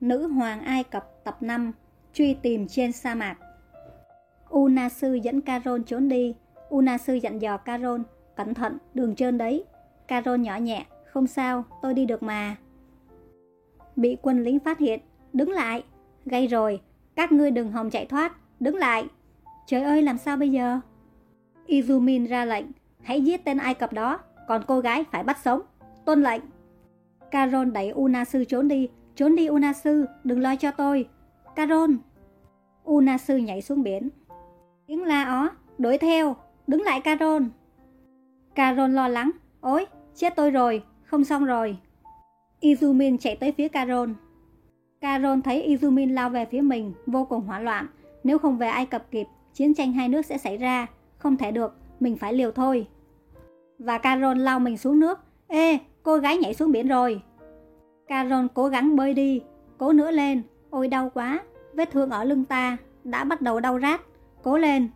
Nữ hoàng Ai Cập tập 5 Truy tìm trên sa mạc. Una sư dẫn Caron trốn đi. Una sư dặn dò Caron Cẩn thận, đường trơn đấy. Caron nhỏ nhẹ Không sao, tôi đi được mà. Bị quân lính phát hiện Đứng lại. Gây rồi, các ngươi đừng hòng chạy thoát Đứng lại. Trời ơi làm sao bây giờ? Izumin ra lệnh Hãy giết tên Ai Cập đó Còn cô gái phải bắt sống. Tuân lệnh. Caron đẩy Unasu trốn đi Trốn đi Unasu, đừng lo cho tôi. Caron Unasu nhảy xuống biển. Tiếng la ó, đuổi theo Đứng lại Caron Caron lo lắng Ôi, chết tôi rồi, không xong rồi. Izumin chạy tới phía Caron Caron thấy Izumin lao về phía mình Vô cùng hoảng loạn. Nếu không về Ai Cập kịp Chiến tranh hai nước sẽ xảy ra. Không thể được, mình phải liều thôi. Và Caron lao mình xuống nước. Ê, cô gái nhảy xuống biển rồi. Caron cố gắng bơi đi, Cố nữa lên. Ôi, đau quá, Vết thương ở lưng ta Đã bắt đầu đau rát. Cố lên.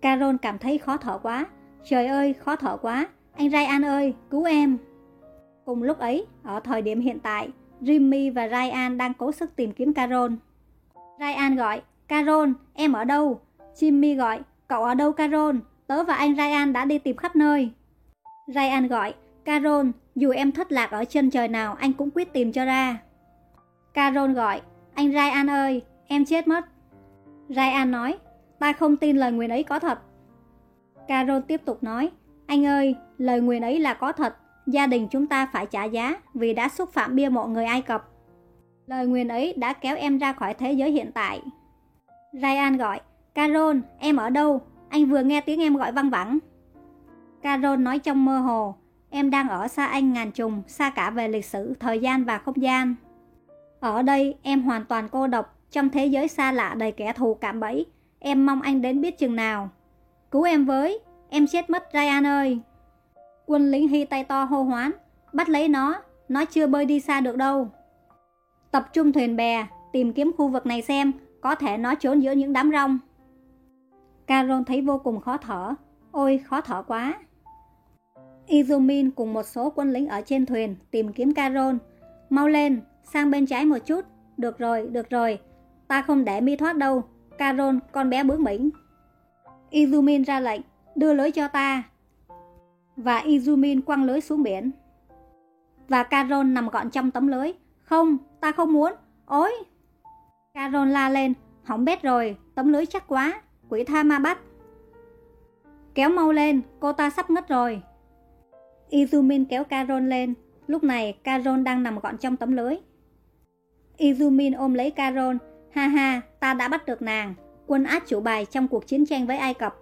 Caron cảm thấy khó thở quá. Trời ơi, khó thở quá. Anh Ryan ơi, cứu em. Cùng lúc ấy, Ở thời điểm hiện tại, Jimmy và Ryan đang cố sức tìm kiếm Caron. Ryan gọi, Caron, em ở đâu? Jimmy gọi, cậu ở đâu Caron? Tớ và anh Ryan đã đi tìm khắp nơi. Ryan gọi, Caron dù em thất lạc ở chân trời nào anh cũng quyết tìm cho ra. Carol gọi, anh Ryan ơi, em chết mất. Ryan nói, ta không tin lời nguyền ấy có thật. Carol tiếp tục nói, anh ơi, lời nguyền ấy là có thật, gia đình chúng ta phải trả giá vì đã xúc phạm bia mộ người Ai Cập. Lời nguyền ấy đã kéo em ra khỏi thế giới hiện tại. Ryan gọi, Carol, em ở đâu? Anh vừa nghe tiếng em gọi văng vẳng. Carol nói trong mơ hồ, Em đang ở xa anh ngàn trùng, xa cả về lịch sử, thời gian và không gian. Ở đây, em hoàn toàn cô độc, trong thế giới xa lạ đầy kẻ thù cạm bẫy. Em mong anh đến biết chừng nào. Cứu em với, em chết mất Ryan ơi. Quân lính Hy tay to hô hoán, bắt lấy nó, nó chưa bơi đi xa được đâu. Tập trung thuyền bè, tìm kiếm khu vực này xem, có thể nó trốn giữa những đám rong. Caron thấy vô cùng khó thở. Ôi, khó thở quá. Izumin cùng một số quân lính ở trên thuyền tìm kiếm Caron. Mau lên, sang bên trái một chút. Được rồi, được rồi. Ta không để mi thoát đâu. Caron, con bé bướng bỉnh. Izumin ra lệnh, đưa lưới cho ta. Và Izumin quăng lưới xuống biển. Và Caron nằm gọn trong tấm lưới. Không, ta không muốn. Ôi! Caron la lên, hỏng bét rồi, tấm lưới chắc quá. Quỷ tha ma bắt. Kéo mau lên, cô ta sắp ngất rồi. Izumin kéo Carol lên. Lúc này Carol đang nằm gọn trong tấm lưới. Izumin ôm lấy Carol. Ha ha, ta đã bắt được nàng. Quân át chủ bài trong cuộc chiến tranh với Ai Cập.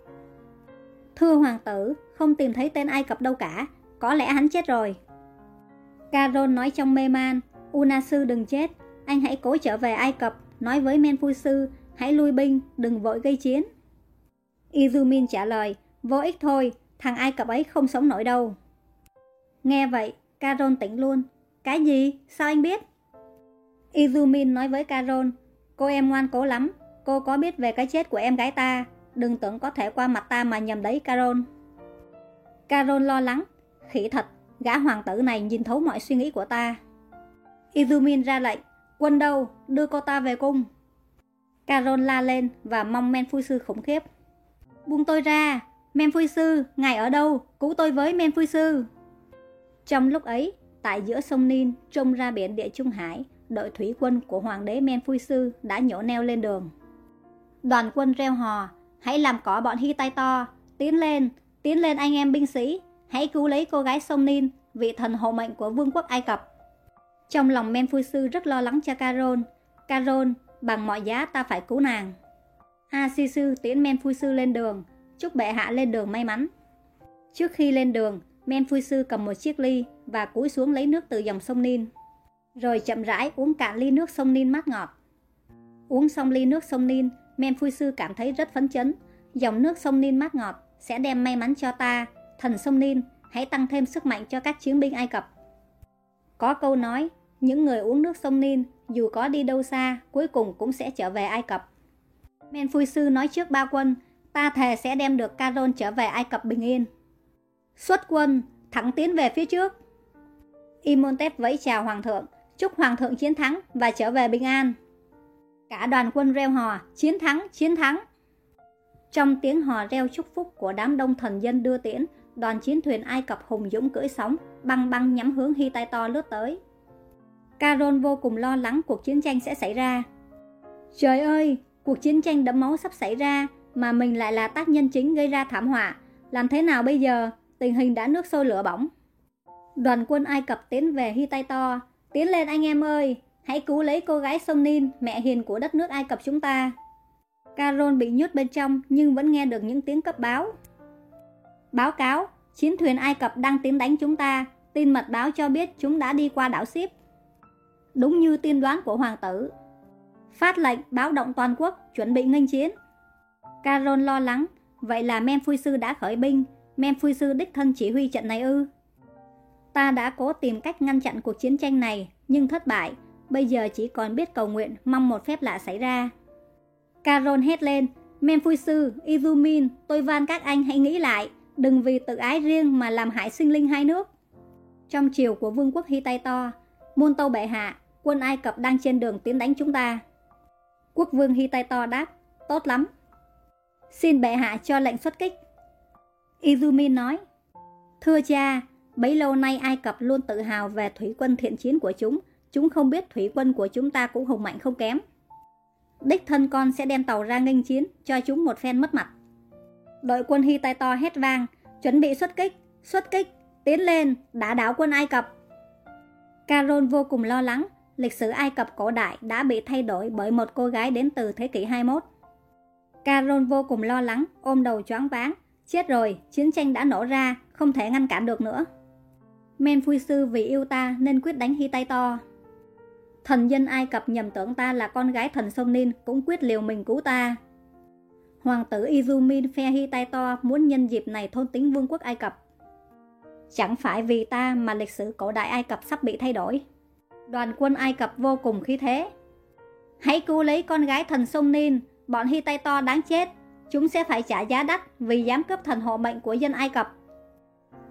Thưa hoàng tử, không tìm thấy tên Ai Cập đâu cả. Có lẽ hắn chết rồi. Carol nói trong mê man. Unasu đừng chết. Anh hãy cố trở về Ai Cập. Nói với Menfusu, hãy lui binh, đừng vội gây chiến. Izumin trả lời, vô ích thôi, thằng Ai Cập ấy không sống nổi đâu. Nghe vậy, Carol tỉnh luôn. Cái gì? Sao anh biết? Izumin nói với Carol, cô em ngoan cố lắm, cô có biết về cái chết của em gái ta, đừng tưởng có thể qua mặt ta mà nhầm đấy Carol. Carol lo lắng, khỉ thật, gã hoàng tử này nhìn thấu mọi suy nghĩ của ta. Izumin ra lệnh, quân đâu, đưa cô ta về cung. Carol la lên và mong men phu sư khủng khiếp. Buông tôi ra, men phu sư, ngài ở đâu, cứu tôi với men phu sư. Trong lúc ấy, tại giữa sông Nin, trông ra biển địa Trung Hải, đội thủy quân của hoàng đế Men Phui Sư đã nhổ neo lên đường. Đoàn quân reo hò, hãy làm cỏ bọn Hy tay to, tiến lên, tiến lên anh em binh sĩ, hãy cứu lấy cô gái sông Nin, vị thần hộ mệnh của vương quốc Ai Cập. Trong lòng Men Phui Sư rất lo lắng cho Caron. Caron, bằng mọi giá ta phải cứu nàng. A Si Sư tiến Men Phui Sư lên đường, chúc bệ hạ lên đường may mắn. Trước khi lên đường, Men Phui Sư cầm một chiếc ly và cúi xuống lấy nước từ dòng sông Nin. Rồi chậm rãi uống cạn ly nước sông Nin mát ngọt. Uống xong ly nước sông Nin, Men Phui Sư cảm thấy rất phấn chấn. Dòng nước sông Nin mát ngọt sẽ đem may mắn cho ta. Thần sông Nin, hãy tăng thêm sức mạnh cho các chiến binh Ai Cập. Có câu nói, những người uống nước sông Nin dù có đi đâu xa, cuối cùng cũng sẽ trở về Ai Cập. Men Phui Sư nói trước ba quân, ta thề sẽ đem được Caron trở về Ai Cập bình yên. Xuất quân, thẳng tiến về phía trước. Imhotep vẫy chào hoàng thượng, chúc Hoàng thượng chiến thắng và trở về bình an. Cả đoàn quân reo hò, chiến thắng, chiến thắng. Trong tiếng hò reo chúc phúc của đám đông thần dân đưa tiễn, đoàn chiến thuyền Ai Cập hùng dũng cưỡi sóng, băng băng nhắm hướng Hy Tai To lướt tới. Caron vô cùng lo lắng cuộc chiến tranh sẽ xảy ra. Trời ơi, cuộc chiến tranh đẫm máu sắp xảy ra, mà mình lại là tác nhân chính gây ra thảm họa. Làm thế nào bây giờ? Tình hình đã nước sôi lửa bỏng. Đoàn quân Ai Cập tiến về Hy tay To. Tiến lên anh em ơi, hãy cứu lấy cô gái sông Nin, mẹ hiền của đất nước Ai Cập chúng ta. Caron bị nhốt bên trong nhưng vẫn nghe được những tiếng cấp báo. Báo cáo, chiến thuyền Ai Cập đang tiến đánh chúng ta. Tin mật báo cho biết chúng đã đi qua đảo Ship. Đúng như tiên đoán của hoàng tử. Phát lệnh báo động toàn quốc, chuẩn bị nghênh chiến. Caron lo lắng, vậy là Memphui sư đã khởi binh, sư đích thân chỉ huy trận này ư? Ta đã cố tìm cách ngăn chặn cuộc chiến tranh này, nhưng thất bại, bây giờ chỉ còn biết cầu nguyện mong một phép lạ xảy ra. Caron hét lên, Memphui sư, Izumin, tôi van các anh hãy nghĩ lại, đừng vì tự ái riêng mà làm hại sinh linh hai nước. Trong chiều của vương quốc Hittite, Môn Tâu Bệ Hạ, quân Ai Cập đang trên đường tiến đánh chúng ta. Quốc vương Hittite đáp, tốt lắm. Xin bệ hạ cho lệnh xuất kích. Izumi nói, Thưa cha, bấy lâu nay Ai Cập luôn tự hào về thủy quân thiện chiến của chúng, chúng không biết thủy quân của chúng ta cũng hùng mạnh không kém. Đích thân con sẽ đem tàu ra nghênh chiến, cho chúng một phen mất mặt. Đội quân Hittite hét vang, chuẩn bị xuất kích, xuất kích, tiến lên, đã đảo quân Ai Cập. Caron vô cùng lo lắng, lịch sử Ai Cập cổ đại đã bị thay đổi bởi một cô gái đến từ thế kỷ 21. Caron vô cùng lo lắng, ôm đầu choáng váng. Chết rồi, chiến tranh đã nổ ra, không thể ngăn cản được nữa. Men Phui Sư vì yêu ta nên quyết đánh Hy tay to. Thần dân Ai Cập nhầm tưởng ta là con gái thần sông Nin cũng quyết liều mình cứu ta. Hoàng tử Izumin phe Hy tay to muốn nhân dịp này thôn tính vương quốc Ai Cập. Chẳng phải vì ta mà lịch sử cổ đại Ai Cập sắp bị thay đổi. Đoàn quân Ai Cập vô cùng khí thế. Hãy cứu lấy con gái thần sông Nin, bọn Hy tay to đáng chết. Chúng sẽ phải trả giá đắt vì dám cướp thần hộ mệnh của dân Ai Cập.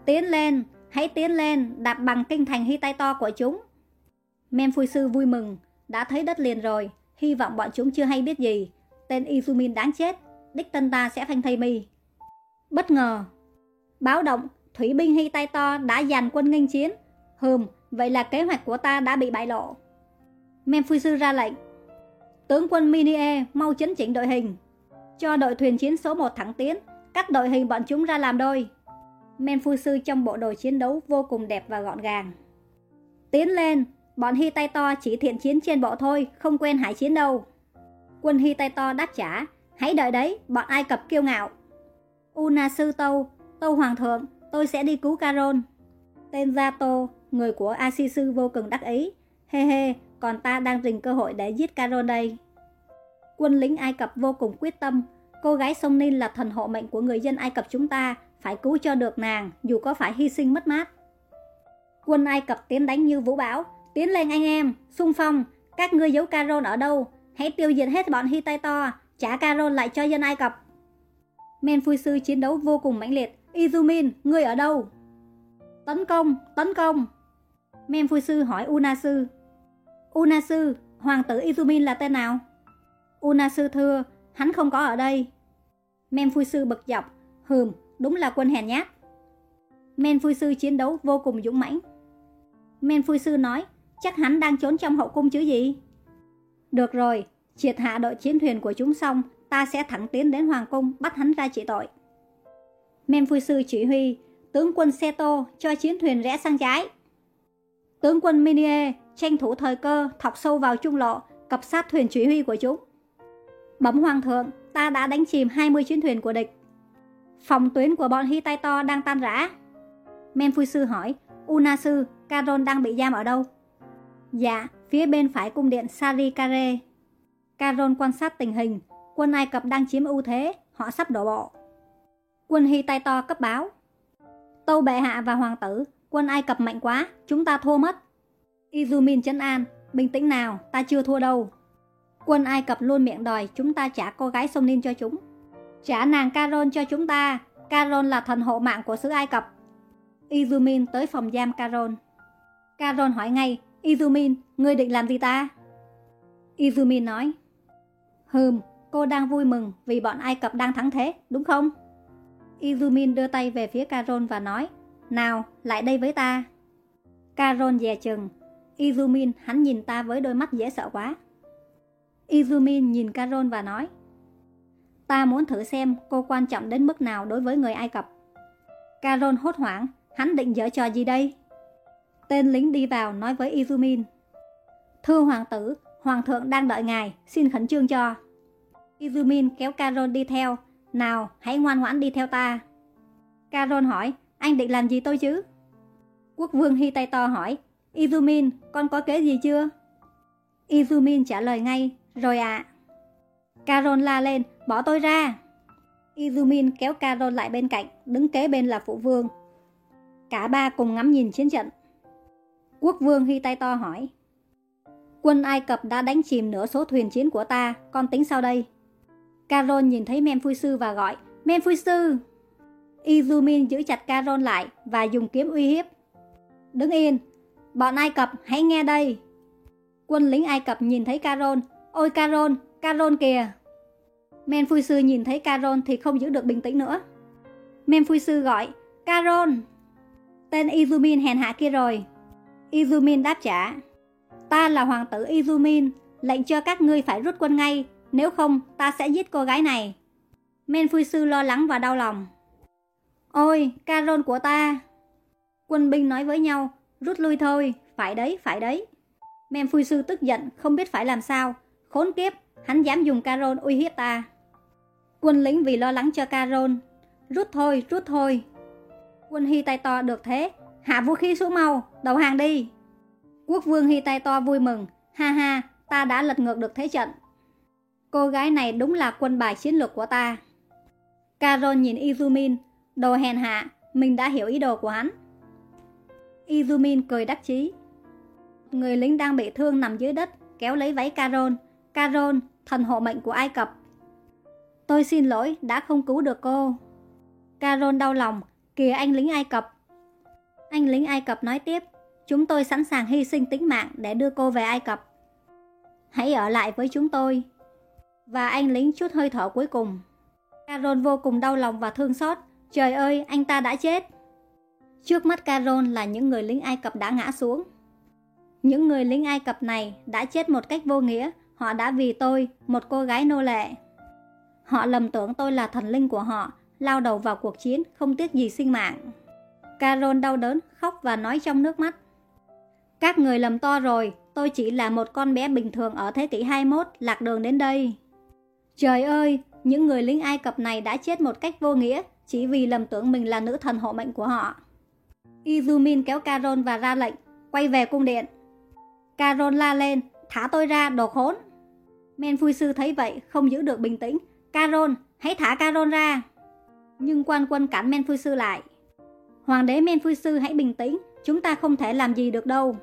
Tiến lên, hãy tiến lên, đạp bằng kinh thành Hy tay to của chúng. Memphui sư vui mừng, đã thấy đất liền rồi, hy vọng bọn chúng chưa hay biết gì. Tên Izumin đáng chết, đích tân ta sẽ phanh thây mi. Bất ngờ, báo động, thủy binh Hy tay to đã dàn quân nghênh chiến. Hừm, vậy là kế hoạch của ta đã bị bại lộ. Memphui sư ra lệnh, tướng quân Minie mau chấn chỉnh đội hình. Cho đội thuyền chiến số 1 thẳng tiến, cắt đội hình bọn chúng ra làm đôi. Memphui sư trong bộ đồ chiến đấu vô cùng đẹp và gọn gàng. Tiến lên, bọn Hy tay to chỉ thiện chiến trên bộ thôi, không quen hải chiến đâu. Quân Hy tay to đáp trả, hãy đợi đấy, bọn Ai Cập kiêu ngạo. Una sư Tâu, Tâu Hoàng thượng, tôi sẽ đi cứu Caron. Tên Gia Tô, người của A Si Sư vô cùng đắc ý. Hê hê, còn ta đang rình cơ hội để giết Caron đây. Quân lính Ai Cập vô cùng quyết tâm, cô gái sông ninh là thần hộ mệnh của người dân Ai Cập chúng ta, phải cứu cho được nàng, dù có phải hy sinh mất mát. Quân Ai Cập tiến đánh như vũ bão, tiến lên anh em, xung phong, các ngươi giấu Caron ở đâu, hãy tiêu diệt hết bọn Hittite, trả Caron lại cho dân Ai Cập. Men Phui Sư chiến đấu vô cùng mãnh liệt, Izumin, ngươi ở đâu? Tấn công, tấn công! Men Phui Sư hỏi Una sư. Una sư, hoàng tử Izumin là tên nào? Una sư thưa, hắn không có ở đây. Men Phui Sư bực dọc, hừm, đúng là quân hèn nhát. Men Phui Sư chiến đấu vô cùng dũng mãnh. Men Phui Sư nói, chắc hắn đang trốn trong hậu cung chứ gì? Được rồi, triệt hạ đội chiến thuyền của chúng xong, ta sẽ thẳng tiến đến Hoàng Cung bắt hắn ra trị tội. Men Phui Sư chỉ huy, tướng quân Seto cho chiến thuyền rẽ sang trái. Tướng quân Minie tranh thủ thời cơ thọc sâu vào trung lộ, cập sát thuyền chỉ huy của chúng. Bấm hoàng thượng, ta đã đánh chìm 20 chiến thuyền của địch. Phòng tuyến của bọn Hittite đang tan rã. Men Sư hỏi, una sư Caron đang bị giam ở đâu? Dạ, phía bên phải cung điện Sarikare. Caron quan sát tình hình, quân Ai Cập đang chiếm ưu thế, họ sắp đổ bộ. Quân Hittite cấp báo. Tâu bệ hạ và hoàng tử, quân Ai Cập mạnh quá, chúng ta thua mất. Izumin chân an, bình tĩnh nào, ta chưa thua đâu. Quân Ai Cập luôn miệng đòi chúng ta trả cô gái sông Ninh cho chúng. Trả nàng Caron cho chúng ta, Caron là thần hộ mạng của xứ Ai Cập. Izumin tới phòng giam Caron. Caron hỏi ngay, Izumin, ngươi định làm gì ta? Izumin nói. Hừm, cô đang vui mừng vì bọn Ai Cập đang thắng thế, đúng không? Izumin đưa tay về phía Caron và nói. Nào, lại đây với ta. Caron dè chừng. Izumin hắn nhìn ta với đôi mắt dễ sợ quá. Izumin nhìn Carol và nói. Ta muốn thử xem cô quan trọng đến mức nào đối với người Ai Cập. Carol hốt hoảng, hắn định dở trò gì đây? Tên lính đi vào nói với Izumin. Thưa hoàng tử, hoàng thượng đang đợi ngài, xin khẩn trương cho. Izumin kéo Carol đi theo. Nào, hãy ngoan ngoãn đi theo ta. Carol hỏi, anh định làm gì tôi chứ? Quốc vương Hy tay to hỏi, Izumin, con có kế gì chưa? Izumin trả lời ngay, rồi ạ. À. Caron la lên, bỏ tôi ra. Izumin kéo Caron lại bên cạnh, đứng kế bên là phụ vương. Cả ba cùng ngắm nhìn chiến trận. Quốc vương Hy tay to hỏi, Quân Ai Cập đã đánh chìm nửa số thuyền chiến của ta, con tính sao đây? Caron nhìn thấy Memphui Sư và gọi, Memphui Sư! Izumin giữ chặt Caron lại và dùng kiếm uy hiếp. Đứng yên, bọn Ai Cập hãy nghe đây. Quân lính Ai Cập nhìn thấy Caron, ôi Carol, Carol kìa. Memphui Sư nhìn thấy carol thì không giữ được bình tĩnh nữa. Men Phui Sư gọi, carol Tên Izumin hèn hạ kia rồi. Izumin đáp trả. Ta là hoàng tử Izumin, lệnh cho các ngươi phải rút quân ngay, nếu không ta sẽ giết cô gái này. Men Phui Sư lo lắng và đau lòng. Ôi, carol của ta! Quân binh nói với nhau, rút lui thôi, phải đấy, phải đấy. Men Phui Sư tức giận, không biết phải làm sao. Khốn kiếp, hắn dám dùng Caron uy hiếp ta. Quân lính vì lo lắng cho Caron. Rút thôi, rút thôi. Quân Hy tay to được thế, hạ vũ khí xuống mau, đầu hàng đi. Quốc vương Hy tay to vui mừng, ha ha, ta đã lật ngược được thế trận. Cô gái này đúng là quân bài chiến lược của ta. Caron nhìn Izumin, đồ hèn hạ, mình đã hiểu ý đồ của hắn. Izumin cười đắc chí. Người lính đang bị thương nằm dưới đất, kéo lấy váy Caron. Caron, thần hộ mệnh của Ai Cập. Tôi xin lỗi, đã không cứu được cô. Caron đau lòng, kìa anh lính Ai Cập. Anh lính Ai Cập nói tiếp, chúng tôi sẵn sàng hy sinh tính mạng để đưa cô về Ai Cập. Hãy ở lại với chúng tôi. Và anh lính chút hơi thở cuối cùng. Caron vô cùng đau lòng và thương xót. Trời ơi, anh ta đã chết. Trước mắt Caron là những người lính Ai Cập đã ngã xuống. Những người lính Ai Cập này đã chết một cách vô nghĩa. Họ đã vì tôi, một cô gái nô lệ. Họ lầm tưởng tôi là thần linh của họ, lao đầu vào cuộc chiến, không tiếc gì sinh mạng. Caron đau đớn, khóc và nói trong nước mắt. Các người lầm to rồi, tôi chỉ là một con bé bình thường ở thế kỷ 21, lạc đường đến đây. Trời ơi, những người lính Ai Cập này đã chết một cách vô nghĩa, chỉ vì lầm tưởng mình là nữ thần hộ mệnh của họ. Izumin kéo Caron và ra lệnh, quay về cung điện. Caron la lên, thả tôi ra, đồ khốn. Men Phui Sư thấy vậy, không giữ được bình tĩnh. Caron, hãy thả Caron ra. Nhưng quan quân cản Men Phui Sư lại. Hoàng đế Men Phui Sư hãy bình tĩnh, chúng ta không thể làm gì được đâu.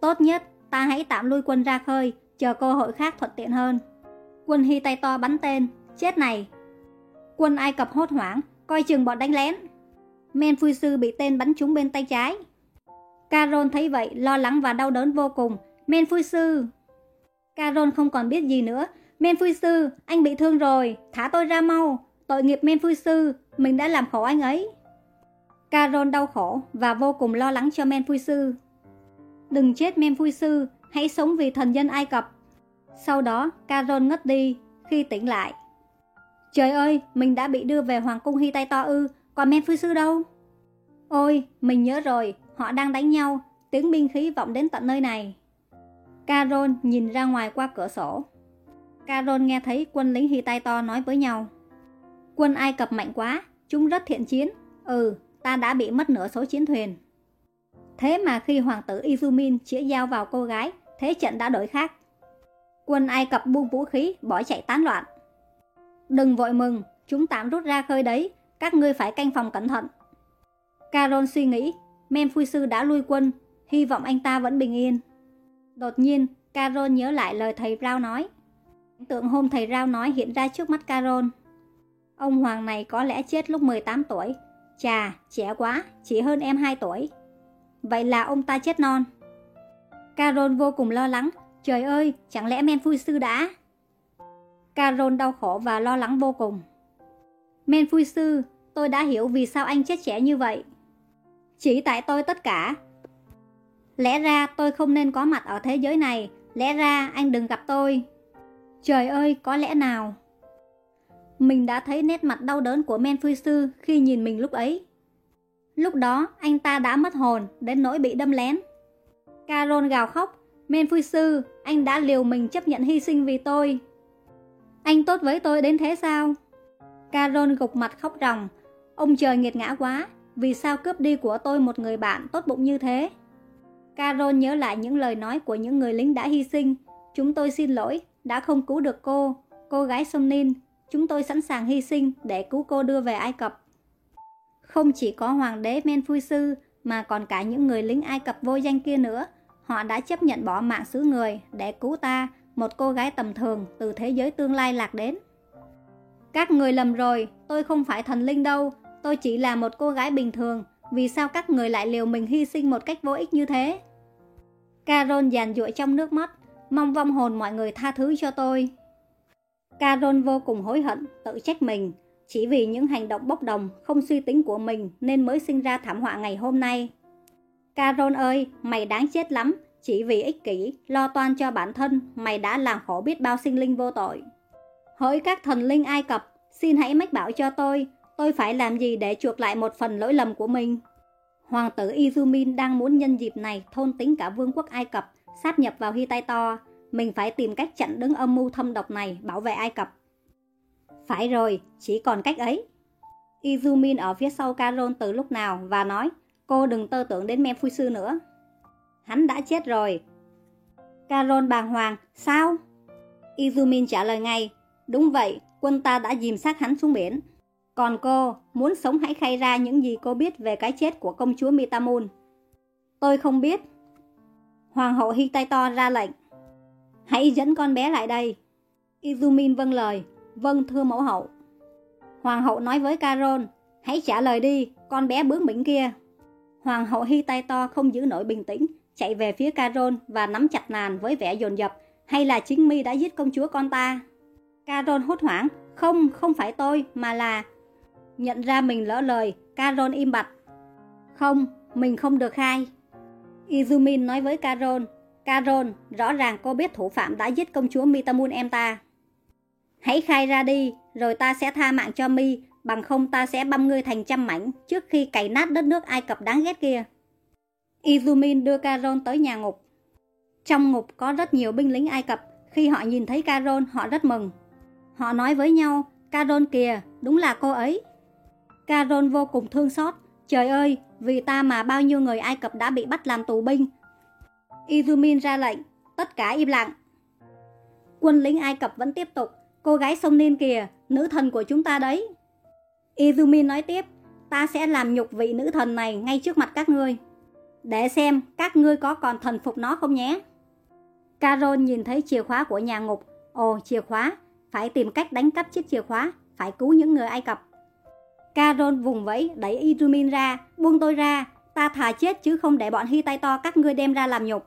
Tốt nhất, ta hãy tạm lui quân ra khơi, chờ cơ hội khác thuận tiện hơn. Quân Hy tay to bắn tên, chết này. Quân Ai Cập hốt hoảng, coi chừng bọn đánh lén. Men Phui Sư bị tên bắn trúng bên tay trái. Caron thấy vậy, lo lắng và đau đớn vô cùng. Men Phui Sư! Caron không còn biết gì nữa. Men Sư, anh bị thương rồi, thả tôi ra mau. Tội nghiệp Men Sư, mình đã làm khổ anh ấy. Caron đau khổ và vô cùng lo lắng cho Men Sư. Đừng chết Men Sư, hãy sống vì thần dân Ai Cập. Sau đó, Caron ngất đi, khi tỉnh lại. Trời ơi, mình đã bị đưa về Hoàng cung Hy tay to ư, còn Men Sư đâu? Ôi, mình nhớ rồi, họ đang đánh nhau, tiếng binh khí vọng đến tận nơi này. Carol nhìn ra ngoài qua cửa sổ. Carol nghe thấy quân lính Hy tay to nói với nhau. Quân Ai Cập mạnh quá, chúng rất thiện chiến. Ừ, ta đã bị mất nửa số chiến thuyền. Thế mà khi hoàng tử Izumin chĩa dao vào cô gái, thế trận đã đổi khác. Quân Ai Cập buông vũ khí, bỏ chạy tán loạn. Đừng vội mừng, chúng tạm rút ra khơi đấy, các ngươi phải canh phòng cẩn thận. Carol suy nghĩ, Memphui sư đã lui quân, hy vọng anh ta vẫn bình yên. Đột nhiên, Carol nhớ lại lời thầy Rao nói. Tượng hôm thầy Rao nói hiện ra trước mắt Carol. Ông Hoàng này có lẽ chết lúc 18 tuổi. Chà, trẻ quá, chỉ hơn em 2 tuổi. Vậy là ông ta chết non. Carol vô cùng lo lắng. Trời ơi, chẳng lẽ men phui sư đã? Carol đau khổ và lo lắng vô cùng. Men phui sư, tôi đã hiểu vì sao anh chết trẻ như vậy. Chỉ tại tôi tất cả. Lẽ ra tôi không nên có mặt ở thế giới này, lẽ ra anh đừng gặp tôi. Trời ơi, có lẽ nào? Mình đã thấy nét mặt đau đớn của men phui sư khi nhìn mình lúc ấy. Lúc đó, anh ta đã mất hồn, đến nỗi bị đâm lén. Carol gào khóc, men phui sư, anh đã liều mình chấp nhận hy sinh vì tôi. Anh tốt với tôi đến thế sao? Carol gục mặt khóc ròng. Ông trời nghiệt ngã quá, vì sao cướp đi của tôi một người bạn tốt bụng như thế? Carol nhớ lại những lời nói của những người lính đã hy sinh. Chúng tôi xin lỗi, đã không cứu được cô, cô gái sông Nin. Chúng tôi sẵn sàng hy sinh để cứu cô đưa về Ai Cập. Không chỉ có hoàng đế Men Sư, mà còn cả những người lính Ai Cập vô danh kia nữa. Họ đã chấp nhận bỏ mạng xứ người để cứu ta, một cô gái tầm thường từ thế giới tương lai lạc đến. Các người lầm rồi, tôi không phải thần linh đâu, tôi chỉ là một cô gái bình thường, vì sao các người lại liều mình hy sinh một cách vô ích như thế? Carol dàn dụa trong nước mắt, mong vong hồn mọi người tha thứ cho tôi. Carol vô cùng hối hận, tự trách mình, chỉ vì những hành động bốc đồng, không suy tính của mình nên mới sinh ra thảm họa ngày hôm nay. Carol ơi, mày đáng chết lắm, chỉ vì ích kỷ, lo toan cho bản thân, mày đã làm khổ biết bao sinh linh vô tội. Hỡi các thần linh Ai Cập, xin hãy mách bảo cho tôi, tôi phải làm gì để chuộc lại một phần lỗi lầm của mình? Hoàng tử Izumin đang muốn nhân dịp này thôn tính cả vương quốc Ai Cập, sát nhập vào Hittite. Mình phải tìm cách chặn đứng âm mưu thâm độc này, bảo vệ Ai Cập. Phải rồi, chỉ còn cách ấy. Izumin ở phía sau Caron từ lúc nào và nói, cô đừng tơ tưởng đến sư nữa. Hắn đã chết rồi. Caron bàng hoàng, sao? Izumin trả lời ngay, đúng vậy, quân ta đã dìm xác hắn xuống biển. Còn cô, muốn sống hãy khai ra những gì cô biết về cái chết của công chúa Mitamun. Tôi không biết. Hoàng hậu Hitaito ra lệnh. Hãy dẫn con bé lại đây. Izumin vâng lời. Vâng thưa mẫu hậu. Hoàng hậu nói với Caron, hãy trả lời đi, con bé bướng bỉnh kia. Hoàng hậu Hitaito không giữ nổi bình tĩnh, chạy về phía Caron và nắm chặt nàn với vẻ dồn dập. Hay là chính mi đã giết công chúa con ta? Caron hốt hoảng, không, không phải tôi, mà là Nhận ra mình lỡ lời, Carol im bặt. Không, mình không được khai. Izumin nói với Carol, Carol, rõ ràng cô biết thủ phạm đã giết công chúa Mitamun em ta. Hãy khai ra đi, rồi ta sẽ tha mạng cho Mi, bằng không ta sẽ băm ngươi thành trăm mảnh trước khi cày nát đất nước Ai Cập đáng ghét kia. Izumin đưa Carol tới nhà ngục. Trong ngục có rất nhiều binh lính Ai Cập, khi họ nhìn thấy Carol họ rất mừng. Họ nói với nhau, Carol kìa, đúng là cô ấy. Caron vô cùng thương xót. Trời ơi, vì ta mà bao nhiêu người Ai Cập đã bị bắt làm tù binh. Izumin ra lệnh, tất cả im lặng. Quân lính Ai Cập vẫn tiếp tục, cô gái sông Nin kìa, nữ thần của chúng ta đấy. Izumin nói tiếp, ta sẽ làm nhục vị nữ thần này ngay trước mặt các ngươi. Để xem các ngươi có còn thần phục nó không nhé. Caron nhìn thấy chìa khóa của nhà ngục. Ồ, chìa khóa, phải tìm cách đánh cắp chiếc chìa khóa, phải cứu những người Ai Cập. Carol vùng vẫy đẩy Irumin ra, buông tôi ra, ta thà chết chứ không để bọn hy tay to các ngươi đem ra làm nhục.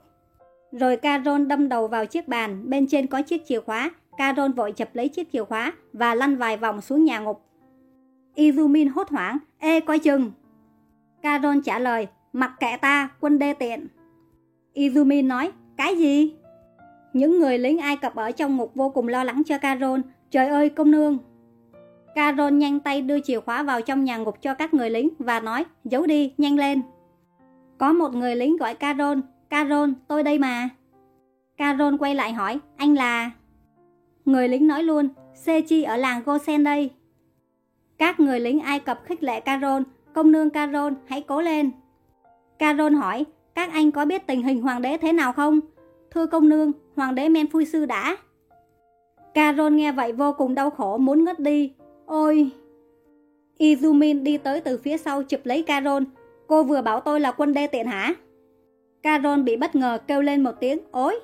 Rồi Carol đâm đầu vào chiếc bàn, bên trên có chiếc chìa khóa, Carol vội chập lấy chiếc chìa khóa và lăn vài vòng xuống nhà ngục. Izumin hốt hoảng, ê coi chừng. Carol trả lời, mặc kệ ta, quân đê tiện. Izumin nói, cái gì? Những người lính Ai Cập ở trong ngục vô cùng lo lắng cho Carol, trời ơi công nương. Carol nhanh tay đưa chìa khóa vào trong nhà ngục cho các người lính và nói, giấu đi, nhanh lên. Có một người lính gọi Carol, Carol, tôi đây mà. Carol quay lại hỏi, anh là... Người lính nói luôn, Sechi ở làng Gosen đây. Các người lính Ai Cập khích lệ Carol, công nương Carol, hãy cố lên. Carol hỏi, các anh có biết tình hình hoàng đế thế nào không? Thưa công nương, hoàng đế men phui sư đã. Carol nghe vậy vô cùng đau khổ muốn ngất đi, Ôi! Izumin đi tới từ phía sau chụp lấy Carol. Cô vừa bảo tôi là quân đê tiện hả? Carol bị bất ngờ kêu lên một tiếng ối.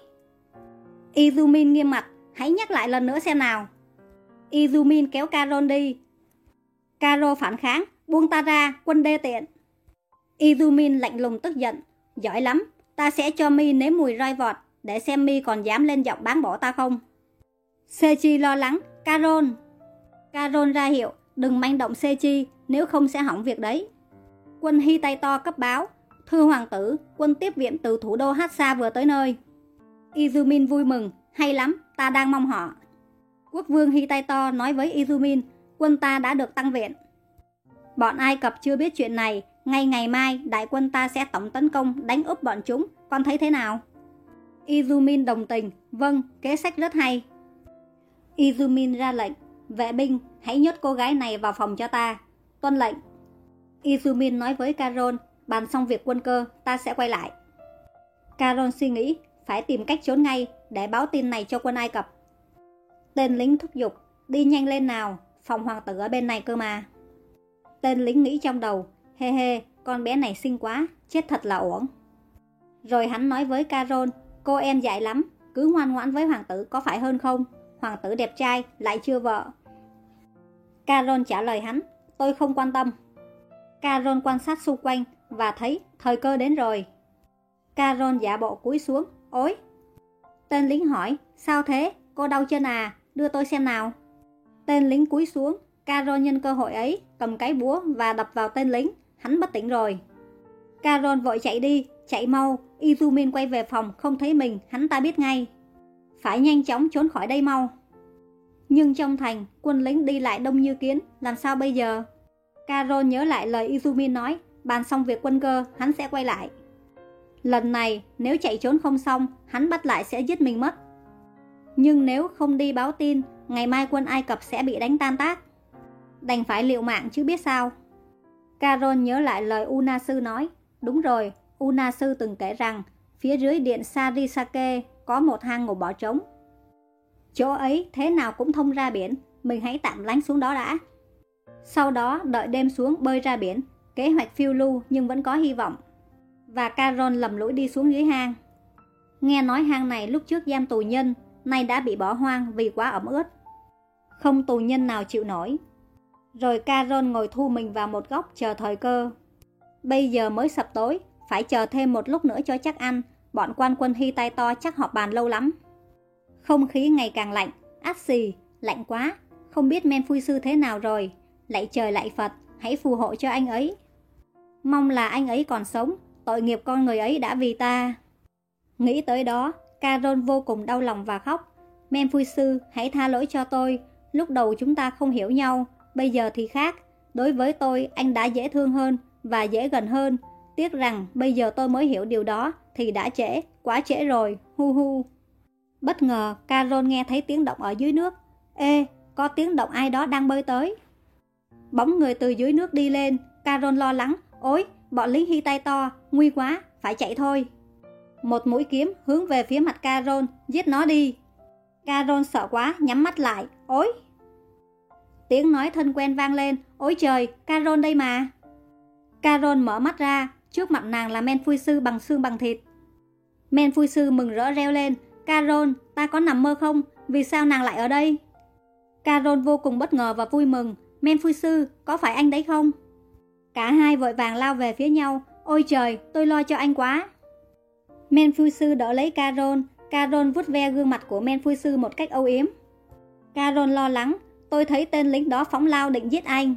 Izumin nghiêm mặt, hãy nhắc lại lần nữa xem nào. Izumin kéo Carol đi. Carol phản kháng, buông ta ra, quân đê tiện. Izumin lạnh lùng tức giận. Giỏi lắm, ta sẽ cho mi nếm mùi roi vọt, để xem mi còn dám lên giọng bán bỏ ta không. Sechi lo lắng, Carol. Caron ra hiệu, đừng manh động xê chi nếu không sẽ hỏng việc đấy. Quân Hy tay to cấp báo, thưa hoàng tử, quân tiếp viện từ thủ đô Hatsa vừa tới nơi. Izumin vui mừng, hay lắm, ta đang mong họ. Quốc vương Hy tay to nói với Izumin, quân ta đã được tăng viện. Bọn Ai Cập chưa biết chuyện này, ngay ngày mai đại quân ta sẽ tổng tấn công đánh úp bọn chúng, con thấy thế nào? Izumin đồng tình, vâng, kế sách rất hay. Izumin ra lệnh, vệ binh, hãy nhốt cô gái này vào phòng cho ta. Tuân lệnh. Izumin nói với Carol, bàn xong việc quân cơ, ta sẽ quay lại. Carol suy nghĩ, phải tìm cách trốn ngay để báo tin này cho quân Ai Cập. Tên lính thúc giục, đi nhanh lên nào, phòng hoàng tử ở bên này cơ mà. Tên lính nghĩ trong đầu, hê hê, con bé này xinh quá, chết thật là uổng. Rồi hắn nói với Carol, cô em dạy lắm, cứ ngoan ngoãn với hoàng tử có phải hơn không? Hoàng tử đẹp trai, lại chưa vợ. Carol trả lời hắn, tôi không quan tâm. Carol quan sát xung quanh và thấy thời cơ đến rồi. Carol giả bộ cúi xuống, ối. Tên lính hỏi, sao thế, cô đau chân à, đưa tôi xem nào. Tên lính cúi xuống, Carol nhân cơ hội ấy, cầm cái búa và đập vào tên lính, hắn bất tỉnh rồi. Carol vội chạy đi, chạy mau, Izumin quay về phòng, không thấy mình, hắn ta biết ngay. Phải nhanh chóng trốn khỏi đây mau. Nhưng trong thành, quân lính đi lại đông như kiến, làm sao bây giờ? Carol nhớ lại lời Izumi nói, bàn xong việc quân cơ, hắn sẽ quay lại. Lần này, nếu chạy trốn không xong, hắn bắt lại sẽ giết mình mất. Nhưng nếu không đi báo tin, ngày mai quân Ai Cập sẽ bị đánh tan tác. Đành phải liệu mạng chứ biết sao. Carol nhớ lại lời Unasu nói. Đúng rồi, Unasu từng kể rằng phía dưới điện Sarisake có một hang ngủ bỏ trống. Chỗ ấy thế nào cũng thông ra biển, mình hãy tạm lánh xuống đó đã. Sau đó đợi đêm xuống bơi ra biển, kế hoạch phiêu lưu nhưng vẫn có hy vọng. Và caron lầm lũi đi xuống dưới hang. Nghe nói hang này lúc trước giam tù nhân, nay đã bị bỏ hoang vì quá ẩm ướt. Không tù nhân nào chịu nổi. Rồi caron ngồi thu mình vào một góc chờ thời cơ. Bây giờ mới sập tối, phải chờ thêm một lúc nữa cho chắc ăn, bọn quan quân hy tay to chắc họp bàn lâu lắm. Không khí ngày càng lạnh, át xì, lạnh quá, không biết men phui sư thế nào rồi. Lạy trời lạy Phật, hãy phù hộ cho anh ấy. Mong là anh ấy còn sống, tội nghiệp con người ấy đã vì ta. Nghĩ tới đó, Carol vô cùng đau lòng và khóc. Men phui sư, hãy tha lỗi cho tôi. Lúc đầu chúng ta không hiểu nhau, bây giờ thì khác. Đối với tôi, anh đã dễ thương hơn và dễ gần hơn. Tiếc rằng bây giờ tôi mới hiểu điều đó thì đã trễ, quá trễ rồi, hu hu. Bất ngờ, Carol nghe thấy tiếng động ở dưới nước. Ê, có tiếng động ai đó đang bơi tới. Bóng người từ dưới nước đi lên, Carol lo lắng. Ôi, bọn lính hy tay to, nguy quá, phải chạy thôi. Một mũi kiếm hướng về phía mặt Carol, giết nó đi. Carol sợ quá, nhắm mắt lại. Ôi! Tiếng nói thân quen vang lên. Ôi trời, Carol đây mà. Carol mở mắt ra, trước mặt nàng là men phui sư bằng xương bằng thịt. Men phui sư mừng rỡ reo lên. Carol, ta có nằm mơ không? Vì sao nàng lại ở đây? Carol vô cùng bất ngờ và vui mừng. Men sư, có phải anh đấy không? Cả hai vội vàng lao về phía nhau. Ôi trời, tôi lo cho anh quá. Men sư đỡ lấy Carol. Carol vút ve gương mặt của men sư một cách âu yếm. Carol lo lắng. Tôi thấy tên lính đó phóng lao định giết anh.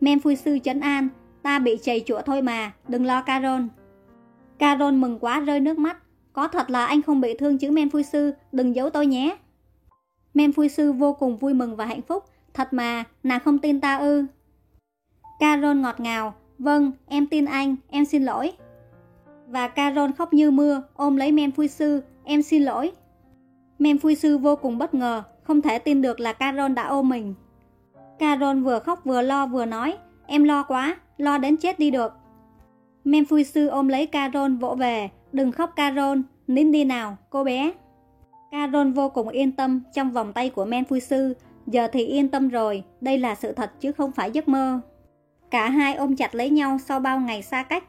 Men sư chấn an. Ta bị chầy chụa thôi mà, đừng lo Carol. Carol mừng quá rơi nước mắt. Có thật là anh không bị thương chứ men phui sư, đừng giấu tôi nhé. Men phui sư vô cùng vui mừng và hạnh phúc. Thật mà, nàng không tin ta ư. Carol ngọt ngào, vâng, em tin anh, em xin lỗi. Và Carol khóc như mưa, ôm lấy men phui sư, em xin lỗi. Men phui sư vô cùng bất ngờ, không thể tin được là Carol đã ôm mình. Carol vừa khóc vừa lo vừa nói, em lo quá, lo đến chết đi được. Men phui sư ôm lấy Carol vỗ về, đừng khóc Carol, nín đi nào, cô bé. Carol vô cùng yên tâm trong vòng tay của men phui sư, giờ thì yên tâm rồi, đây là sự thật chứ không phải giấc mơ. Cả hai ôm chặt lấy nhau sau bao ngày xa cách.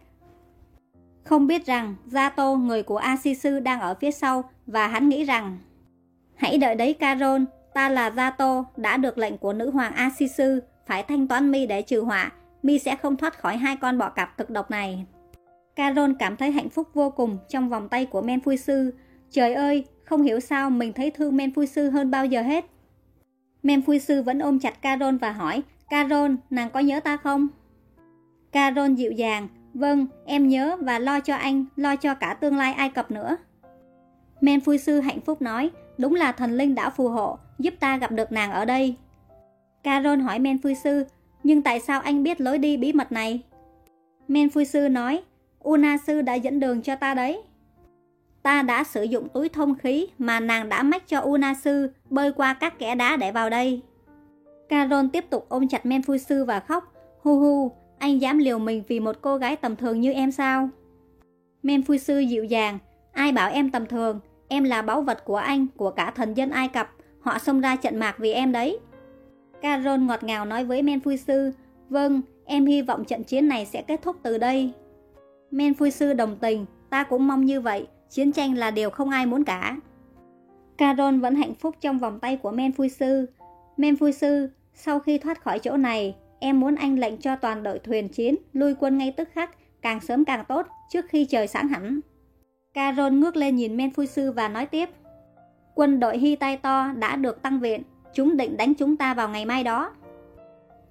Không biết rằng Gia Tô, người của A Si Sư đang ở phía sau và hắn nghĩ rằng Hãy đợi đấy Carol, ta là Gia Tô, đã được lệnh của nữ hoàng A Si Sư, phải thanh toán mi để trừ họa, mi sẽ không thoát khỏi hai con bọ cạp cực độc này. Carol cảm thấy hạnh phúc vô cùng trong vòng tay của Men Phui Sư. Trời ơi, không hiểu sao mình thấy thương Men Phui Sư hơn bao giờ hết. Men Phui Sư vẫn ôm chặt Carol và hỏi, Carol, nàng có nhớ ta không? Carol dịu dàng, vâng, em nhớ và lo cho anh, lo cho cả tương lai Ai Cập nữa. Men Phui Sư hạnh phúc nói, đúng là thần linh đã phù hộ, giúp ta gặp được nàng ở đây. Carol hỏi Men Phui Sư, nhưng tại sao anh biết lối đi bí mật này? Men Phui Sư nói, Una Sư đã dẫn đường cho ta đấy. Ta đã sử dụng túi thông khí mà nàng đã mách cho Una Sư bơi qua các kẽ đá để vào đây. Caron tiếp tục ôm chặt Men Sư và khóc, hu hu, anh dám liều mình vì một cô gái tầm thường như em sao? Men Sư dịu dàng, ai bảo em tầm thường, em là báu vật của anh, của cả thần dân Ai Cập, họ xông ra trận mạc vì em đấy. Caron ngọt ngào nói với Men Sư, vâng, em hy vọng trận chiến này sẽ kết thúc từ đây. Men Phu Sư đồng tình, ta cũng mong như vậy, chiến tranh là điều không ai muốn cả. Caron vẫn hạnh phúc trong vòng tay của Men Phu Sư. Men Phu Sư, sau khi thoát khỏi chỗ này, em muốn anh lệnh cho toàn đội thuyền chiến lui quân ngay tức khắc, càng sớm càng tốt, trước khi trời sáng hẳn. Caron ngước lên nhìn Men Phu Sư và nói tiếp. Quân đội Hy Tai To đã được tăng viện, chúng định đánh chúng ta vào ngày mai đó.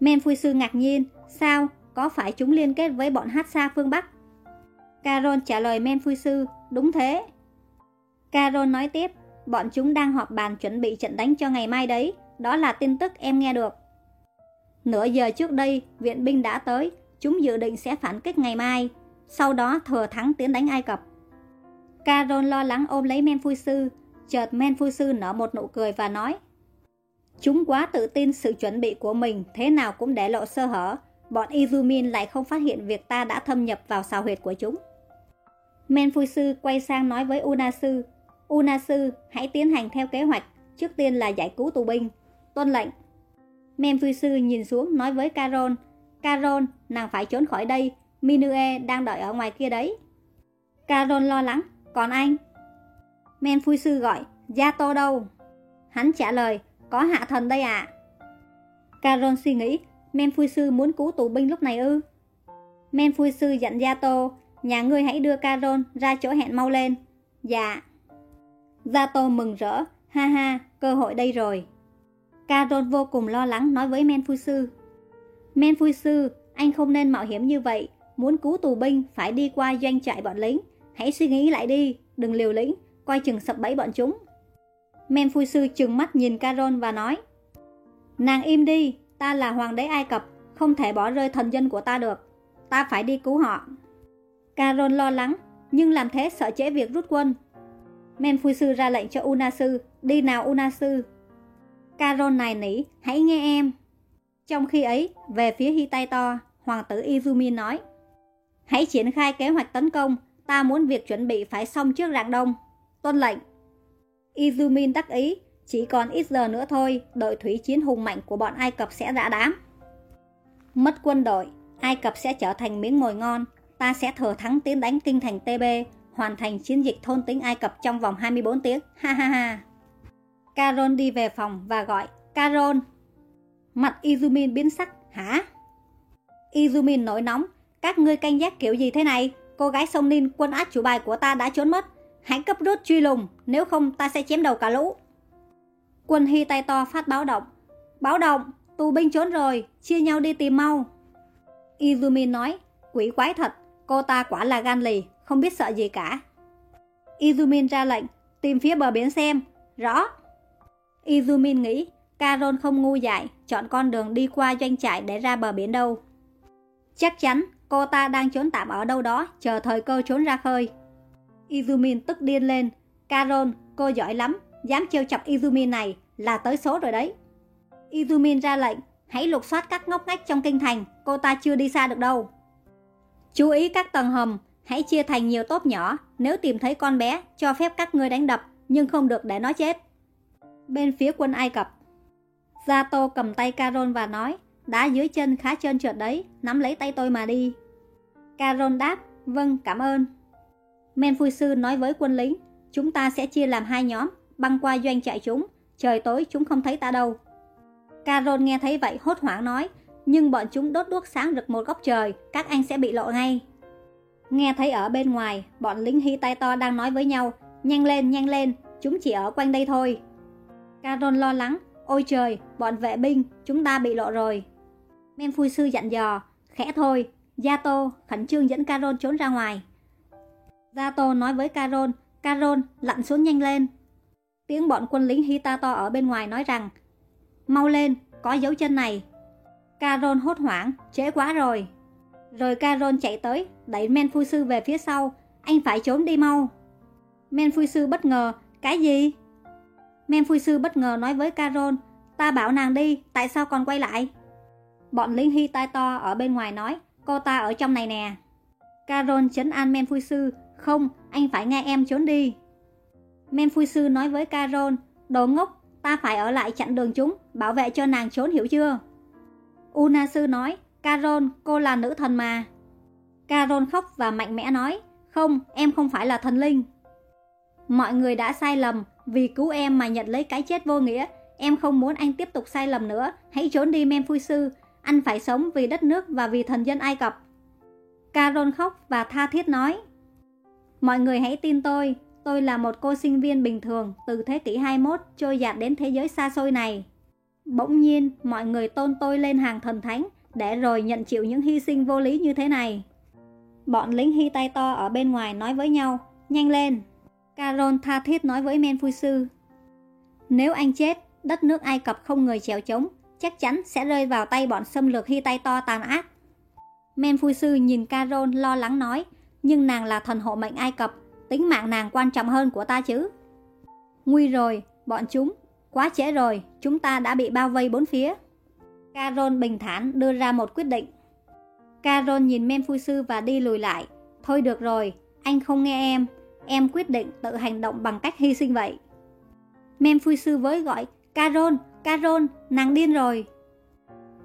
Men Phu Sư ngạc nhiên, sao, có phải chúng liên kết với bọn hát xa phương Bắc? Carol trả lời Men Phui Sư, đúng thế. Carol nói tiếp, bọn chúng đang họp bàn chuẩn bị trận đánh cho ngày mai đấy, đó là tin tức em nghe được. Nửa giờ trước đây, viện binh đã tới, chúng dự định sẽ phản kích ngày mai, sau đó thừa thắng tiến đánh Ai Cập. Carol lo lắng ôm lấy Men Phui Sư, chợt Men Phui Sư nở một nụ cười và nói Chúng quá tự tin sự chuẩn bị của mình thế nào cũng để lộ sơ hở, bọn Izumin lại không phát hiện việc ta đã thâm nhập vào xào huyệt của chúng. Men Phu Sư quay sang nói với Una Sư, Una Sư hãy tiến hành theo kế hoạch, trước tiên là giải cứu tù binh. Tuân lệnh. Men Phu Sư nhìn xuống nói với Carol Carol, nàng phải trốn khỏi đây, Minue đang đợi ở ngoài kia đấy. Carol lo lắng, còn anh? Men Phu Sư gọi, Yato đâu? Hắn trả lời, có hạ thần đây à? Carol suy nghĩ, Men Phu Sư muốn cứu tù binh lúc này ư? Men Phu Sư dặn Yato, nhà ngươi hãy đưa Carol ra chỗ hẹn mau lên. Dạ. Zato mừng rỡ, ha ha, cơ hội đây rồi. Carol vô cùng lo lắng nói với Men Phu Sư. Men Phu Sư, anh không nên mạo hiểm như vậy, muốn cứu tù binh phải đi qua doanh trại bọn lính. Hãy suy nghĩ lại đi, đừng liều lĩnh, coi chừng sập bẫy bọn chúng. Men Phu Sư trừng mắt nhìn Carol và nói Nàng im đi, ta là hoàng đế Ai Cập, không thể bỏ rơi thần dân của ta được. Ta phải đi cứu họ. Caron lo lắng, nhưng làm thế sợ trễ việc rút quân. Men ra lệnh cho Unasu, đi nào Unasu. Caron này nỉ, hãy nghe em. Trong khi ấy, về phía Hitaito, hoàng tử Izumi nói Hãy triển khai kế hoạch tấn công, ta muốn việc chuẩn bị phải xong trước rạng đông. Tuân lệnh. Izumin đắc ý, chỉ còn ít giờ nữa thôi, đội thủy chiến hùng mạnh của bọn Ai Cập sẽ dã đám. Mất quân đội, Ai Cập sẽ trở thành miếng mồi ngon, ta sẽ thừa thắng tiến đánh kinh thành TB, hoàn thành chiến dịch thôn tính Ai Cập trong vòng 24 tiếng, ha ha ha. Carol đi về phòng và gọi, Carol. Mặt Izumin biến sắc, hả? Izumin nổi nóng, các ngươi canh giác kiểu gì thế này? Cô gái sông Ninh quân át chủ bài của ta đã trốn mất, Hãy cấp rút truy lùng, nếu không ta sẽ chém đầu cả lũ. Quân Hy tay to phát báo động. Báo động, tù binh trốn rồi, chia nhau đi tìm mau. Izumi nói, quỷ quái thật, cô ta quả là gan lì, không biết sợ gì cả. Izumin ra lệnh, tìm phía bờ biển xem, rõ. Izumin nghĩ, Caron không ngu dại, chọn con đường đi qua doanh trại để ra bờ biển đâu. Chắc chắn, cô ta đang trốn tạm ở đâu đó, chờ thời cơ trốn ra khơi. Izumin tức điên lên. Carol, cô giỏi lắm, dám trêu chọc Izumin này là tới số rồi đấy. Izumin ra lệnh, hãy lục soát các ngóc ngách trong kinh thành, cô ta chưa đi xa được đâu. Chú ý các tầng hầm, hãy chia thành nhiều tốp nhỏ, nếu tìm thấy con bé, cho phép các ngươi đánh đập, nhưng không được để nó chết. Bên phía quân Ai Cập, Zato cầm tay caron và nói, đá dưới chân khá trơn trượt đấy, nắm lấy tay tôi mà đi. caron đáp, vâng, cảm ơn. Men Phui Sư nói với quân lính, chúng ta sẽ chia làm hai nhóm, băng qua doanh trại chúng, trời tối chúng không thấy ta đâu. caron nghe thấy vậy hốt hoảng nói, nhưng bọn chúng đốt đuốc sáng rực một góc trời, các anh sẽ bị lộ ngay. Nghe thấy ở bên ngoài, bọn lính Hy tay to đang nói với nhau, nhanh lên, nhanh lên, chúng chỉ ở quanh đây thôi. Caron lo lắng, ôi trời, bọn vệ binh, chúng ta bị lộ rồi. Men phu sư dặn dò, khẽ thôi, Yato khẩn trương dẫn Caron trốn ra ngoài. Yato nói với Caron, Caron lặn xuống nhanh lên. Tiếng bọn quân lính Hitato ở bên ngoài nói rằng, mau lên, có dấu chân này. Caron hốt hoảng, trễ quá rồi. Rồi Caron chạy tới, đẩy Men Phu Sư về phía sau. Anh phải trốn đi mau. Men Phu Sư bất ngờ, cái gì? Men Phu Sư bất ngờ nói với Caron, ta bảo nàng đi, tại sao còn quay lại? Bọn lính Hy tai to ở bên ngoài nói, cô ta ở trong này nè. Caron chấn an Men Phu Sư, không, anh phải nghe em trốn đi. Men Phu Sư nói với Caron, đồ ngốc, ta phải ở lại chặn đường chúng, bảo vệ cho nàng trốn hiểu chưa? Una Sư nói, Carol, cô là nữ thần mà. Carol khóc và mạnh mẽ nói, không, em không phải là thần linh. Mọi người đã sai lầm, vì cứu em mà nhận lấy cái chết vô nghĩa. Em không muốn anh tiếp tục sai lầm nữa, hãy trốn đi Memphui Sư. Anh phải sống vì đất nước và vì thần dân Ai Cập. Carol khóc và tha thiết nói, Mọi người hãy tin tôi, tôi là một cô sinh viên bình thường từ thế kỷ 21 trôi dạt đến thế giới xa xôi này. Bỗng nhiên, mọi người tôn tôi lên hàng thần thánh để rồi nhận chịu những hy sinh vô lý như thế này. Bọn lính hy tay to ở bên ngoài nói với nhau, nhanh lên. Carol tha thiết nói với Men Phu Sư. Nếu anh chết, đất nước Ai Cập không người chèo chống, chắc chắn sẽ rơi vào tay bọn xâm lược hy tay to tàn ác. Men Phu Sư nhìn Carol lo lắng nói, nhưng nàng là thần hộ mệnh Ai Cập, tính mạng nàng quan trọng hơn của ta chứ. Nguy rồi, bọn chúng, quá trễ rồi, chúng ta đã bị bao vây bốn phía. Caron bình thản đưa ra một quyết định. Caron nhìn Sư và đi lùi lại. Thôi được rồi, anh không nghe em. Em quyết định tự hành động bằng cách hy sinh vậy. Sư với gọi, Caron, Caron, nàng điên rồi.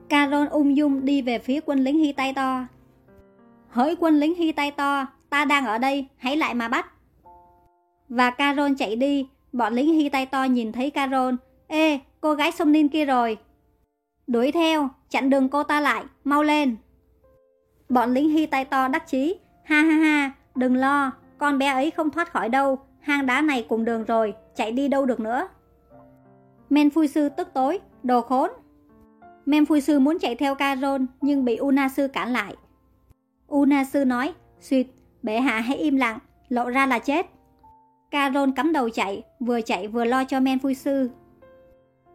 Caron ung dung đi về phía quân lính Hy tay to. Hỡi quân lính Hy tay to, ta đang ở đây, hãy lại mà bắt. Và Caron chạy đi, bọn lính Hy tay to nhìn thấy Carol. Ê, cô gái sông Ninh kia rồi. Đuổi theo, chặn đường cô ta lại, mau lên. Bọn lính hy tay to đắc chí, ha ha ha, đừng lo, con bé ấy không thoát khỏi đâu, hang đá này cùng đường rồi, chạy đi đâu được nữa. Men Phui Sư tức tối, đồ khốn. Men Phui Sư muốn chạy theo carol nhưng bị Una Sư cản lại. Una Sư nói, suyệt, bệ hạ hãy im lặng, lộ ra là chết. Caron cắm đầu chạy, vừa chạy vừa lo cho Men Phui Sư.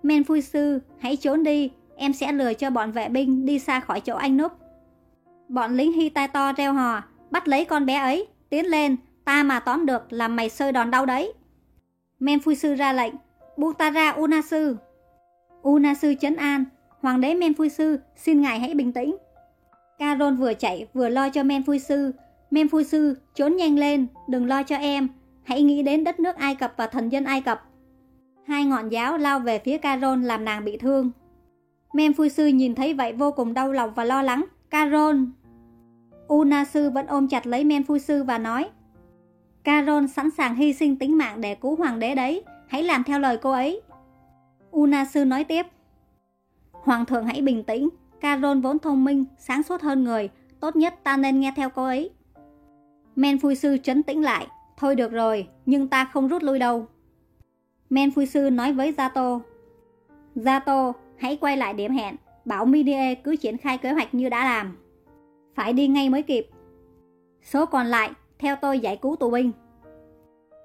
Men Phui Sư, hãy trốn đi, em sẽ lừa cho bọn vệ binh đi xa khỏi chỗ anh núp. Bọn lính Hy tai to reo hò, bắt lấy con bé ấy, tiến lên, ta mà tóm được làm mày sơi đòn đau đấy. Men Phui Sư ra lệnh, buông ta ra Unasu. Unasu chấn an, hoàng đế Men Phui Sư, xin ngài hãy bình tĩnh. Carol vừa chạy vừa lo cho Men Phui Sư. Men Phui Sư, trốn nhanh lên, đừng lo cho em, hãy nghĩ đến đất nước Ai Cập và thần dân Ai Cập. Hai ngọn giáo lao về phía Caron làm nàng bị thương. Mem Phu Sư nhìn thấy vậy vô cùng đau lòng và lo lắng. Caron! Unasu vẫn ôm chặt lấy Men Phu Sư và nói Caron sẵn sàng hy sinh tính mạng để cứu hoàng đế đấy. Hãy làm theo lời cô ấy. Unasu nói tiếp Hoàng thượng hãy bình tĩnh. Caron vốn thông minh, sáng suốt hơn người. Tốt nhất ta nên nghe theo cô ấy. Men Phu Sư trấn tĩnh lại. Thôi được rồi, nhưng ta không rút lui đâu. Men Phu Sư nói với Zato Zato, hãy quay lại điểm hẹn, bảo Minie cứ triển khai kế hoạch như đã làm. Phải đi ngay mới kịp. Số còn lại, theo tôi giải cứu tù binh.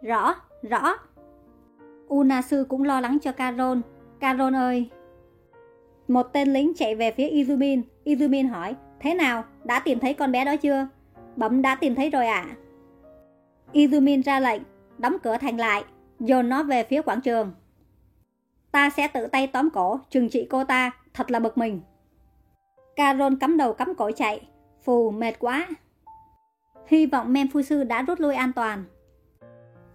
Rõ, rõ. Unasu cũng lo lắng cho Carol. Carol ơi! Một tên lính chạy về phía Izumin. Izumin hỏi, thế nào, đã tìm thấy con bé đó chưa? Bấm đã tìm thấy rồi ạ. À? Izumin ra lệnh, đóng cửa thành lại, dồn nó về phía quảng trường. Ta sẽ tự tay tóm cổ, trừng trị cô ta, thật là bực mình. Carol cắm đầu cắm cổ chạy, phù mệt quá. Hy vọng Memphu sư đã rút lui an toàn.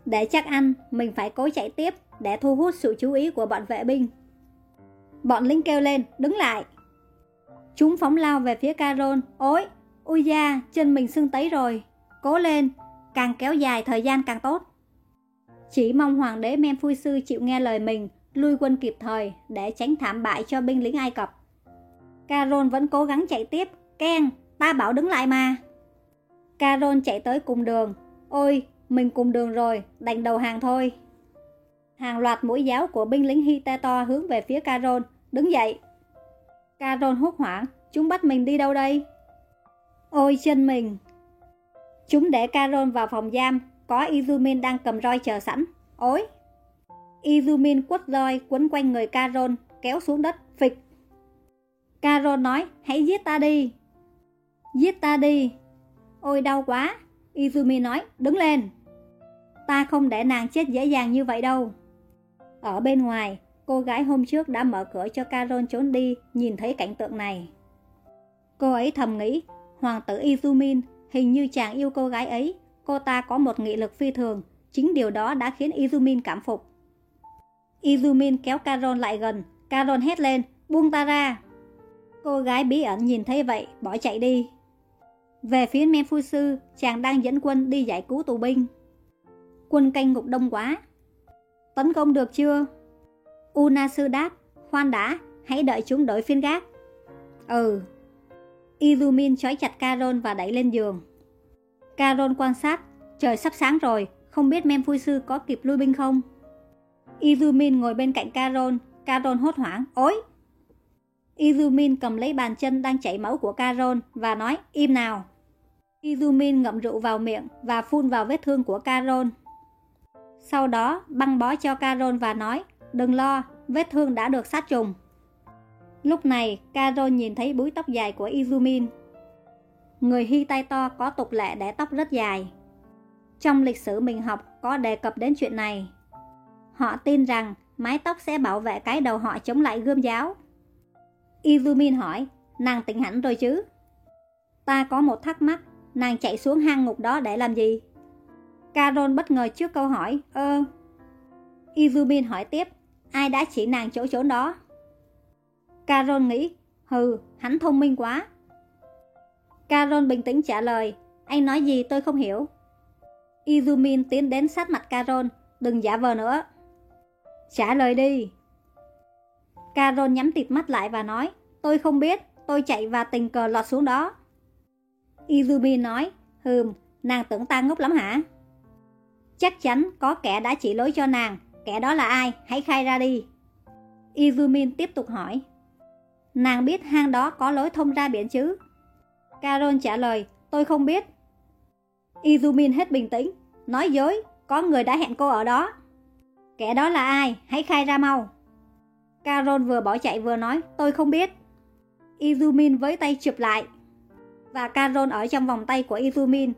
Để chắc ăn, mình phải cố chạy tiếp để thu hút sự chú ý của bọn vệ binh. Bọn lính kêu lên, đứng lại. Chúng phóng lao về phía Carol, ôi, ui da, chân mình sưng tấy rồi. Cố lên, càng kéo dài thời gian càng tốt. Chỉ mong hoàng đế Memphui sư chịu nghe lời mình lui quân kịp thời để tránh thảm bại cho binh lính Ai Cập. Carol vẫn cố gắng chạy tiếp. Ken, ta bảo đứng lại mà. Carol chạy tới cùng đường. Ôi, mình cùng đường rồi, đành đầu hàng thôi. Hàng loạt mũi giáo của binh lính Hiteto hướng về phía Carol, đứng dậy. Carol hốt hoảng, chúng bắt mình đi đâu đây? Ôi chân mình! Chúng để Carol vào phòng giam, có Izumin đang cầm roi chờ sẵn. Ôi! Izumin quất roi quấn quanh người Carol, kéo xuống đất, phịch. Carol nói, hãy giết ta đi. Giết ta đi. Ôi đau quá. Izumi nói, đứng lên. Ta không để nàng chết dễ dàng như vậy đâu. Ở bên ngoài, cô gái hôm trước đã mở cửa cho Carol trốn đi, nhìn thấy cảnh tượng này. Cô ấy thầm nghĩ, hoàng tử Izumin, hình như chàng yêu cô gái ấy, cô ta có một nghị lực phi thường, chính điều đó đã khiến Izumin cảm phục. Izumin kéo Carol lại gần, Carol hét lên, buông ta ra. Cô gái bí ẩn nhìn thấy vậy, bỏ chạy đi. Về phía Menfusu, chàng đang dẫn quân đi giải cứu tù binh. Quân canh ngục đông quá. Tấn công được chưa? Unasu đáp, khoan đã, hãy đợi chúng đổi phiên gác. Ừ. Izumin trói chặt Carol và đẩy lên giường. Carol quan sát, trời sắp sáng rồi, không biết sư có kịp lui binh không? Izumin ngồi bên cạnh Carol, Carol hốt hoảng, ối! Izumin cầm lấy bàn chân đang chảy máu của Carol và nói, im nào! Izumin ngậm rượu vào miệng và phun vào vết thương của Carol. Sau đó băng bó cho Carol và nói Đừng lo, vết thương đã được sát trùng. Lúc này, Carol nhìn thấy búi tóc dài của Izumin. Người Hy tay to có tục lệ để tóc rất dài. Trong lịch sử mình học có đề cập đến chuyện này. Họ tin rằng mái tóc sẽ bảo vệ cái đầu họ chống lại gươm giáo. Izumin hỏi, nàng tỉnh hẳn rồi chứ? Ta có một thắc mắc, nàng chạy xuống hang ngục đó để làm gì? Carol bất ngờ trước câu hỏi, ơ... Izumin hỏi tiếp, ai đã chỉ nàng chỗ trốn đó? Carol nghĩ, hừ, hắn thông minh quá. Carol bình tĩnh trả lời, anh nói gì tôi không hiểu. Izumin tiến đến sát mặt Carol, đừng giả vờ nữa. Trả lời đi. Carol nhắm tịt mắt lại và nói, tôi không biết, tôi chạy và tình cờ lọt xuống đó. Izumin nói, hừm, nàng tưởng ta ngốc lắm hả? Chắc chắn có kẻ đã chỉ lối cho nàng, kẻ đó là ai, hãy khai ra đi. Izumin tiếp tục hỏi. Nàng biết hang đó có lối thông ra biển chứ? Carol trả lời, tôi không biết. Izumin hết bình tĩnh, nói dối, có người đã hẹn cô ở đó. Kẻ đó là ai, hãy khai ra mau. Carol vừa bỏ chạy vừa nói, tôi không biết. Izumin với tay chụp lại. Và Carol ở trong vòng tay của Izumin.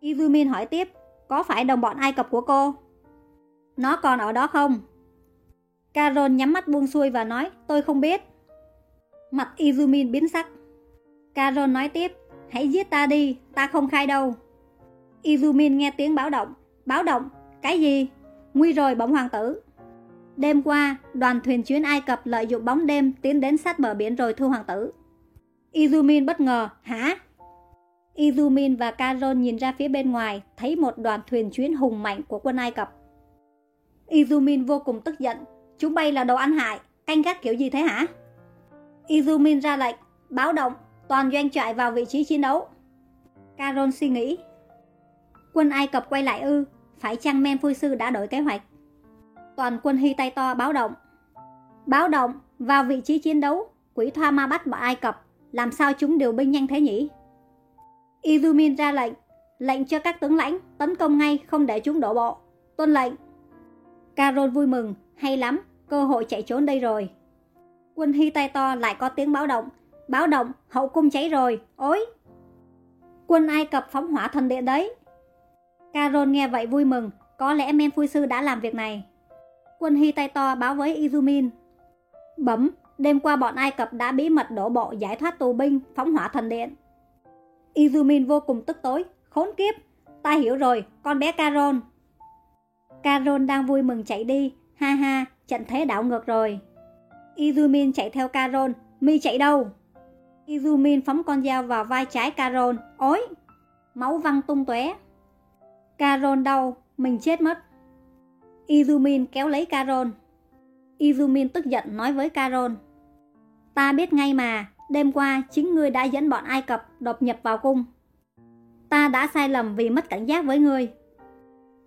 Izumin hỏi tiếp, có phải đồng bọn Ai Cập của cô? Nó còn ở đó không? Carol nhắm mắt buông xuôi và nói, tôi không biết. Mặt Izumin biến sắc. Carol nói tiếp, hãy giết ta đi, ta không khai đâu. Izumin nghe tiếng báo động. Báo động? Cái gì? Nguy rồi bóng hoàng tử. Đêm qua, đoàn thuyền chuyến Ai Cập lợi dụng bóng đêm tiến đến sát bờ biển rồi thu hoàng tử. Izumin bất ngờ, hả? Izumin và Carol nhìn ra phía bên ngoài, thấy một đoàn thuyền chuyến hùng mạnh của quân Ai Cập. Izumin vô cùng tức giận, chúng bay là đồ ăn hại, canh gác kiểu gì thế hả? Izumin ra lệnh, báo động, toàn doanh trại vào vị trí chiến đấu. Carol suy nghĩ. Quân Ai Cập quay lại ư, phải chăng Sư đã đổi kế hoạch? Toàn quân Hy tay to báo động. Báo động, vào vị trí chiến đấu, quỷ thoa ma bắt bọn Ai Cập, làm sao chúng điều binh nhanh thế nhỉ? Izumin ra lệnh, lệnh cho các tướng lãnh tấn công ngay không để chúng đổ bộ. Tuân lệnh. Carol vui mừng, hay lắm, cơ hội chạy trốn đây rồi. Quân Hy tay to lại có tiếng báo động. Báo động, hậu cung cháy rồi, ối. Quân Ai Cập phóng hỏa thần điện đấy. Carol nghe vậy vui mừng, có lẽ Phui Sư đã làm việc này. Quân Hy tay to báo với Izumin. Bấm, đêm qua bọn Ai Cập đã bí mật đổ bộ giải thoát tù binh, phóng hỏa thần điện. Izumin vô cùng tức tối, khốn kiếp, ta hiểu rồi, con bé Carol. Carol đang vui mừng chạy đi, ha ha, trận thế đảo ngược rồi. Izumin chạy theo Carol, mi chạy đâu? Izumin phóng con dao vào vai trái Carol, ối, máu văng tung tóe. Carol đau, mình chết mất. Izumin kéo lấy Carol. Izumin tức giận nói với Carol. Ta biết ngay mà, đêm qua chính ngươi đã dẫn bọn Ai Cập đột nhập vào cung. Ta đã sai lầm vì mất cảnh giác với ngươi.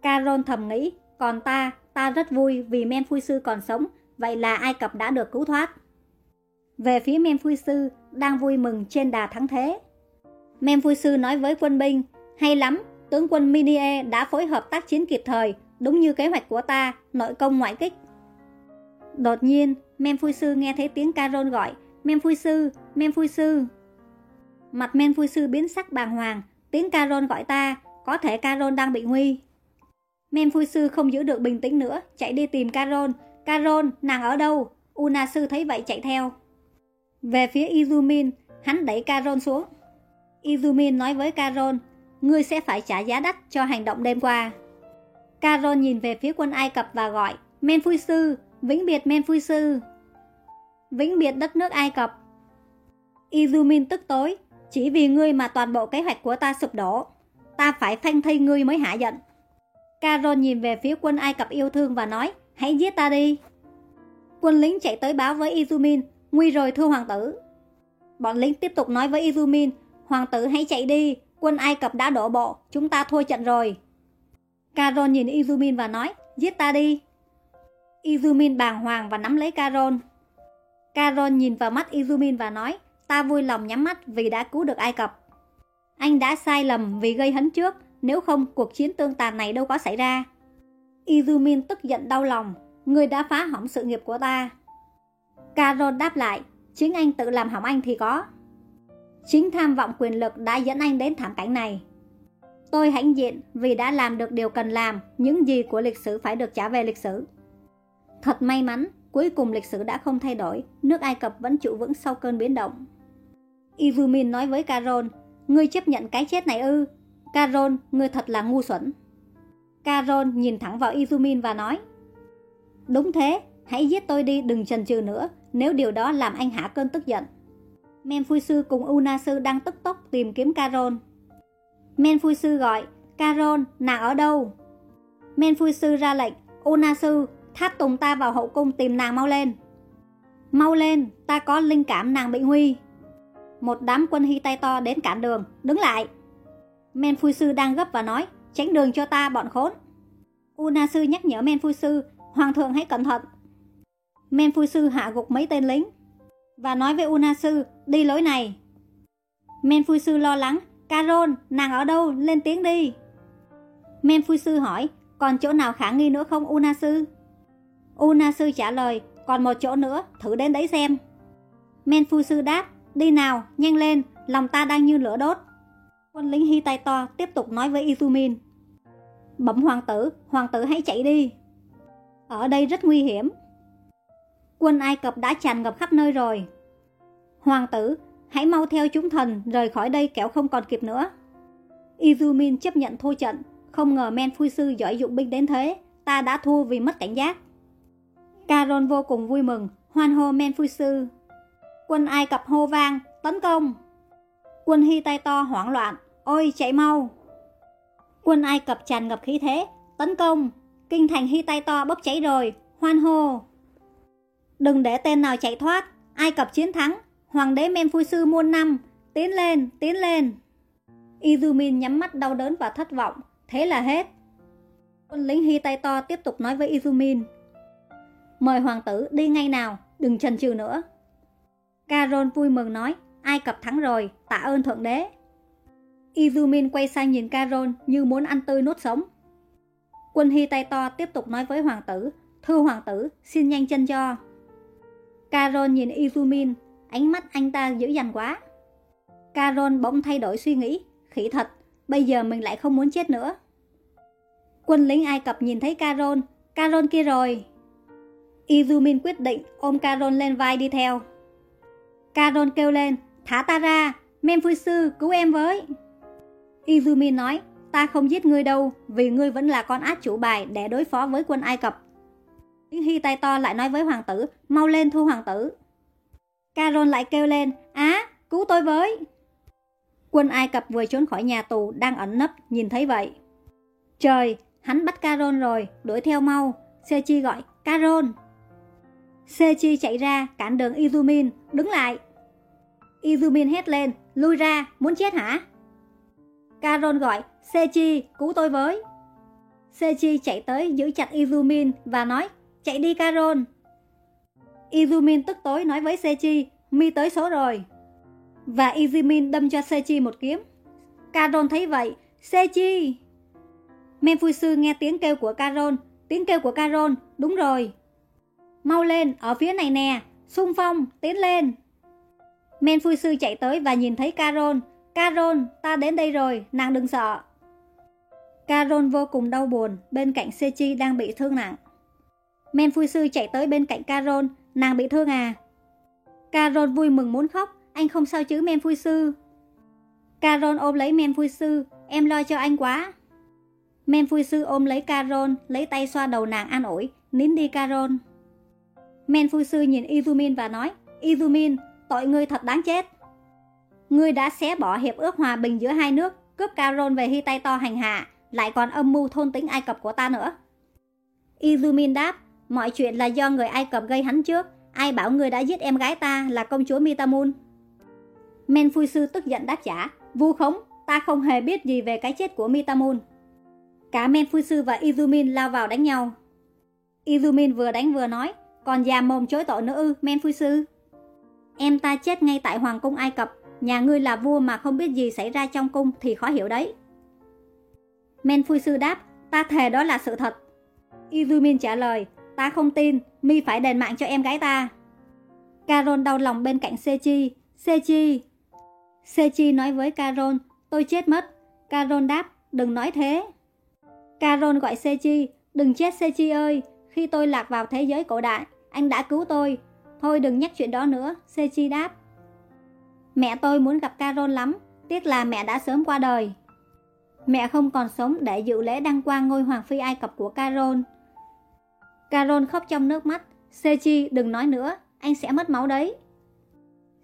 Carol thầm nghĩ, còn ta, ta rất vui vì men phui sư còn sống, vậy là Ai Cập đã được cứu thoát. Về phía men sư, đang vui mừng trên đà thắng thế. Men sư nói với quân binh, hay lắm, tướng quân Minie đã phối hợp tác chiến kịp thời, đúng như kế hoạch của ta, nội công ngoại kích. Đột nhiên, men sư nghe thấy tiếng Caron gọi, men phui sư, men sư. Mặt men sư biến sắc bàng hoàng, tiếng Caron gọi ta, có thể Caron đang bị nguy. Men sư không giữ được bình tĩnh nữa, chạy đi tìm Caron. Carol, nàng ở đâu? Una sư thấy vậy chạy theo. Về phía Izumin, hắn đẩy Carol xuống. Izumin nói với Carol, ngươi sẽ phải trả giá đắt cho hành động đêm qua. Carol nhìn về phía quân Ai Cập và gọi, Men Phui Sư, vĩnh biệt Men Phui Sư. Vĩnh biệt đất nước Ai Cập. Izumin tức tối, chỉ vì ngươi mà toàn bộ kế hoạch của ta sụp đổ. Ta phải phanh thây ngươi mới hạ giận. Carol nhìn về phía quân Ai Cập yêu thương và nói, hãy giết ta đi. Quân lính chạy tới báo với Izumin, nguy rồi thưa hoàng tử. Bọn lính tiếp tục nói với Izumin, hoàng tử hãy chạy đi, quân Ai Cập đã đổ bộ, chúng ta thua trận rồi. Caron nhìn Izumin và nói, giết ta đi. Izumin bàng hoàng và nắm lấy Caron. Caron nhìn vào mắt Izumin và nói, ta vui lòng nhắm mắt vì đã cứu được Ai Cập. Anh đã sai lầm vì gây hấn trước, nếu không cuộc chiến tương tàn này đâu có xảy ra. Izumin tức giận đau lòng, người đã phá hỏng sự nghiệp của ta. Carol đáp lại, chính anh tự làm hỏng anh thì có. Chính tham vọng quyền lực đã dẫn anh đến thảm cảnh này. Tôi hãnh diện vì đã làm được điều cần làm, những gì của lịch sử phải được trả về lịch sử. Thật may mắn, cuối cùng lịch sử đã không thay đổi, nước Ai Cập vẫn trụ vững sau cơn biến động. Izumin nói với Carol, ngươi chấp nhận cái chết này ư? Carol, ngươi thật là ngu xuẩn. Caron nhìn thẳng vào Izumin và nói, Đúng thế, hãy giết tôi đi đừng chần chừ nữa, nếu điều đó làm anh hạ cơn tức giận. Men Sư cùng Una Sư đang tức tốc tìm kiếm Caron. Men Sư gọi, Caron, nàng ở đâu? Men Sư ra lệnh, Una Sư, tháp tùng ta vào hậu cung tìm nàng mau lên. Mau lên, ta có linh cảm nàng bị nguy. Một đám quân hy tay to đến cản đường, đứng lại. Men Sư đang gấp và nói, tránh đường cho ta bọn khốn. Una Sư nhắc nhở Men Phu Sư, Hoàng thượng hãy cẩn thận. Men Phu Sư hạ gục mấy tên lính và nói với Una Sư, đi lối này. Men Phu Sư lo lắng, Carol, nàng ở đâu, lên tiếng đi. Men Phu Sư hỏi, còn chỗ nào khả nghi nữa không Una Sư? Una Sư trả lời, còn một chỗ nữa, thử đến đấy xem. Men Phu Sư đáp, đi nào, nhanh lên, lòng ta đang như lửa đốt. Quân lính Hy tay to tiếp tục nói với Izumin. Bẩm hoàng tử, hoàng tử hãy chạy đi. Ở đây rất nguy hiểm. Quân Ai Cập đã tràn ngập khắp nơi rồi. Hoàng tử, hãy mau theo chúng thần rời khỏi đây kẻo không còn kịp nữa. Izumin chấp nhận thua trận, không ngờ Men Phui Sư giỏi dụng binh đến thế, ta đã thua vì mất cảnh giác. Caron vô cùng vui mừng, hoan hô Men Phui Sư. Quân Ai Cập hô vang, tấn công. Quân Hy tay to hoảng loạn, ôi chạy mau. Quân Ai Cập tràn ngập khí thế, tấn công. Kinh thành Hy tay to bốc cháy rồi, hoan hô. Đừng để tên nào chạy thoát, Ai Cập chiến thắng, hoàng đế Men Sư muôn năm, tiến lên, tiến lên. Izumin nhắm mắt đau đớn và thất vọng, thế là hết. Quân lính Hy tay to tiếp tục nói với Izumin. Mời hoàng tử đi ngay nào, đừng chần chừ nữa. Caron vui mừng nói, Ai Cập thắng rồi, tạ ơn thượng đế. Izumin quay sang nhìn Caron như muốn ăn tươi nuốt sống. Quân Hy tay to tiếp tục nói với hoàng tử, thưa hoàng tử, xin nhanh chân cho. Caron nhìn Izumin, ánh mắt anh ta dữ dằn quá. Caron bỗng thay đổi suy nghĩ, khỉ thật, bây giờ mình lại không muốn chết nữa. Quân lính Ai Cập nhìn thấy Caron, Caron kia rồi. Izumin quyết định ôm Caron lên vai đi theo. Caron kêu lên, thả ta ra, Memphui sư cứu em với. Izumi nói, ta không giết ngươi đâu, vì ngươi vẫn là con át chủ bài để đối phó với quân Ai Cập. Tiếng Hy tay to lại nói với hoàng tử, mau lên thu hoàng tử. Caron lại kêu lên, á, cứu tôi với. Quân Ai Cập vừa trốn khỏi nhà tù đang ẩn nấp, nhìn thấy vậy. Trời, hắn bắt Caron rồi, đuổi theo mau. Sechi gọi, Caron. Sechi chạy ra, cản đường Izumin, đứng lại. Izumin hét lên, lui ra, muốn chết hả? Caron gọi, Sechi, cứu tôi với. Sechi chạy tới giữ chặt Izumin và nói, chạy đi Carol. Izumin tức tối nói với Sechi, mi tới số rồi. Và Izumin đâm cho Sechi một kiếm. Carol thấy vậy, Sechi! Menfusu nghe tiếng kêu của Carol, tiếng kêu của Carol, đúng rồi. Mau lên, ở phía này nè, xung phong, tiến lên. Menfusu chạy tới và nhìn thấy Carol. Carol, ta đến đây rồi, nàng đừng sợ. Carol vô cùng đau buồn, bên cạnh Sechi đang bị thương nặng. Men vui sư chạy tới bên cạnh Carol, nàng bị thương à? Carol vui mừng muốn khóc, anh không sao chứ men vui sư. Carol ôm lấy men vui sư, em lo cho anh quá. Men vui sư ôm lấy Carol, lấy tay xoa đầu nàng an ủi, nín đi Carol. Menfusu nhìn Izumin và nói, Izumin, tội ngươi thật đáng chết. Ngươi đã xé bỏ hiệp ước hòa bình giữa hai nước, cướp Carol về Hy tay to hành hạ, lại còn âm mưu thôn tính Ai Cập của ta nữa. Izumin đáp, mọi chuyện là do người Ai Cập gây hắn trước, ai bảo ngươi đã giết em gái ta là công chúa Mitamun. Menfusu tức giận đáp trả, vu khống, ta không hề biết gì về cái chết của Mitamun. Cả Menfusu và Izumin lao vào đánh nhau. Izumin vừa đánh vừa nói, còn già mồm chối tội nữa ư, Menfusu. Em ta chết ngay tại Hoàng cung Ai Cập, nhà ngươi là vua mà không biết gì xảy ra trong cung thì khó hiểu đấy. men phu sư đáp, ta thề đó là sự thật. Izumin trả lời, ta không tin, mi phải đền mạng cho em gái ta. Carol đau lòng bên cạnh Sechi. Sechi! Sechi nói với Carol, tôi chết mất. Carol đáp, đừng nói thế. Carol gọi Sechi, đừng chết Sechi ơi, khi tôi lạc vào thế giới cổ đại, anh đã cứu tôi. Thôi đừng nhắc chuyện đó nữa, Sechi đáp. Mẹ tôi muốn gặp Carol lắm, tiếc là mẹ đã sớm qua đời. Mẹ không còn sống để dự lễ đăng quang ngôi hoàng phi Ai Cập của Carol. Carol khóc trong nước mắt, Sechi đừng nói nữa, anh sẽ mất máu đấy.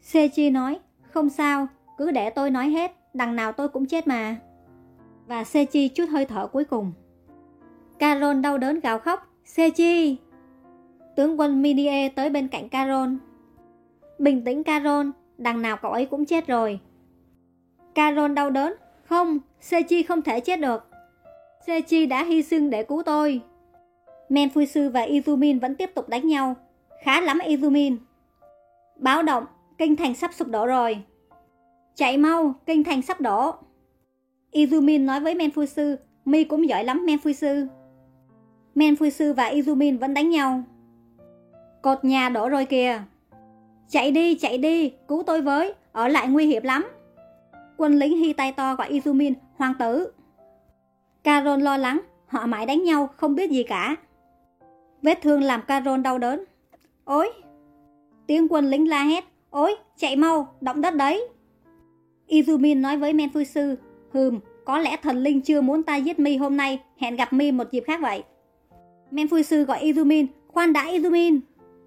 Sechi nói, không sao, cứ để tôi nói hết, đằng nào tôi cũng chết mà. Và Sechi chút hơi thở cuối cùng. Carol đau đớn gào khóc, Sechi! Tướng quân Minie tới bên cạnh Carol. Bình tĩnh Carol, đằng nào cậu ấy cũng chết rồi. Carol đau đớn, không, Sechi không thể chết được. Sechi đã hy sinh để cứu tôi. Menfusu và Izumin vẫn tiếp tục đánh nhau. Khá lắm Izumin. Báo động, kinh thành sắp sụp đổ rồi. Chạy mau, kinh thành sắp đổ. Izumin nói với Menfusu, mi cũng giỏi lắm Menfusu. Menfusu và Izumin vẫn đánh nhau. Cột nhà đổ rồi kìa. Chạy đi, chạy đi, cứu tôi với, ở lại nguy hiểm lắm. Quân lính hy tay to gọi Izumin, hoàng tử. Carol lo lắng, họ mãi đánh nhau, không biết gì cả. Vết thương làm Carol đau đớn. Ôi! Tiếng quân lính la hét, ôi, chạy mau, động đất đấy. Izumin nói với Menfusu, hừm, có lẽ thần linh chưa muốn ta giết mi hôm nay, hẹn gặp mi một dịp khác vậy. Menfusu gọi Izumin, khoan đã Izumin.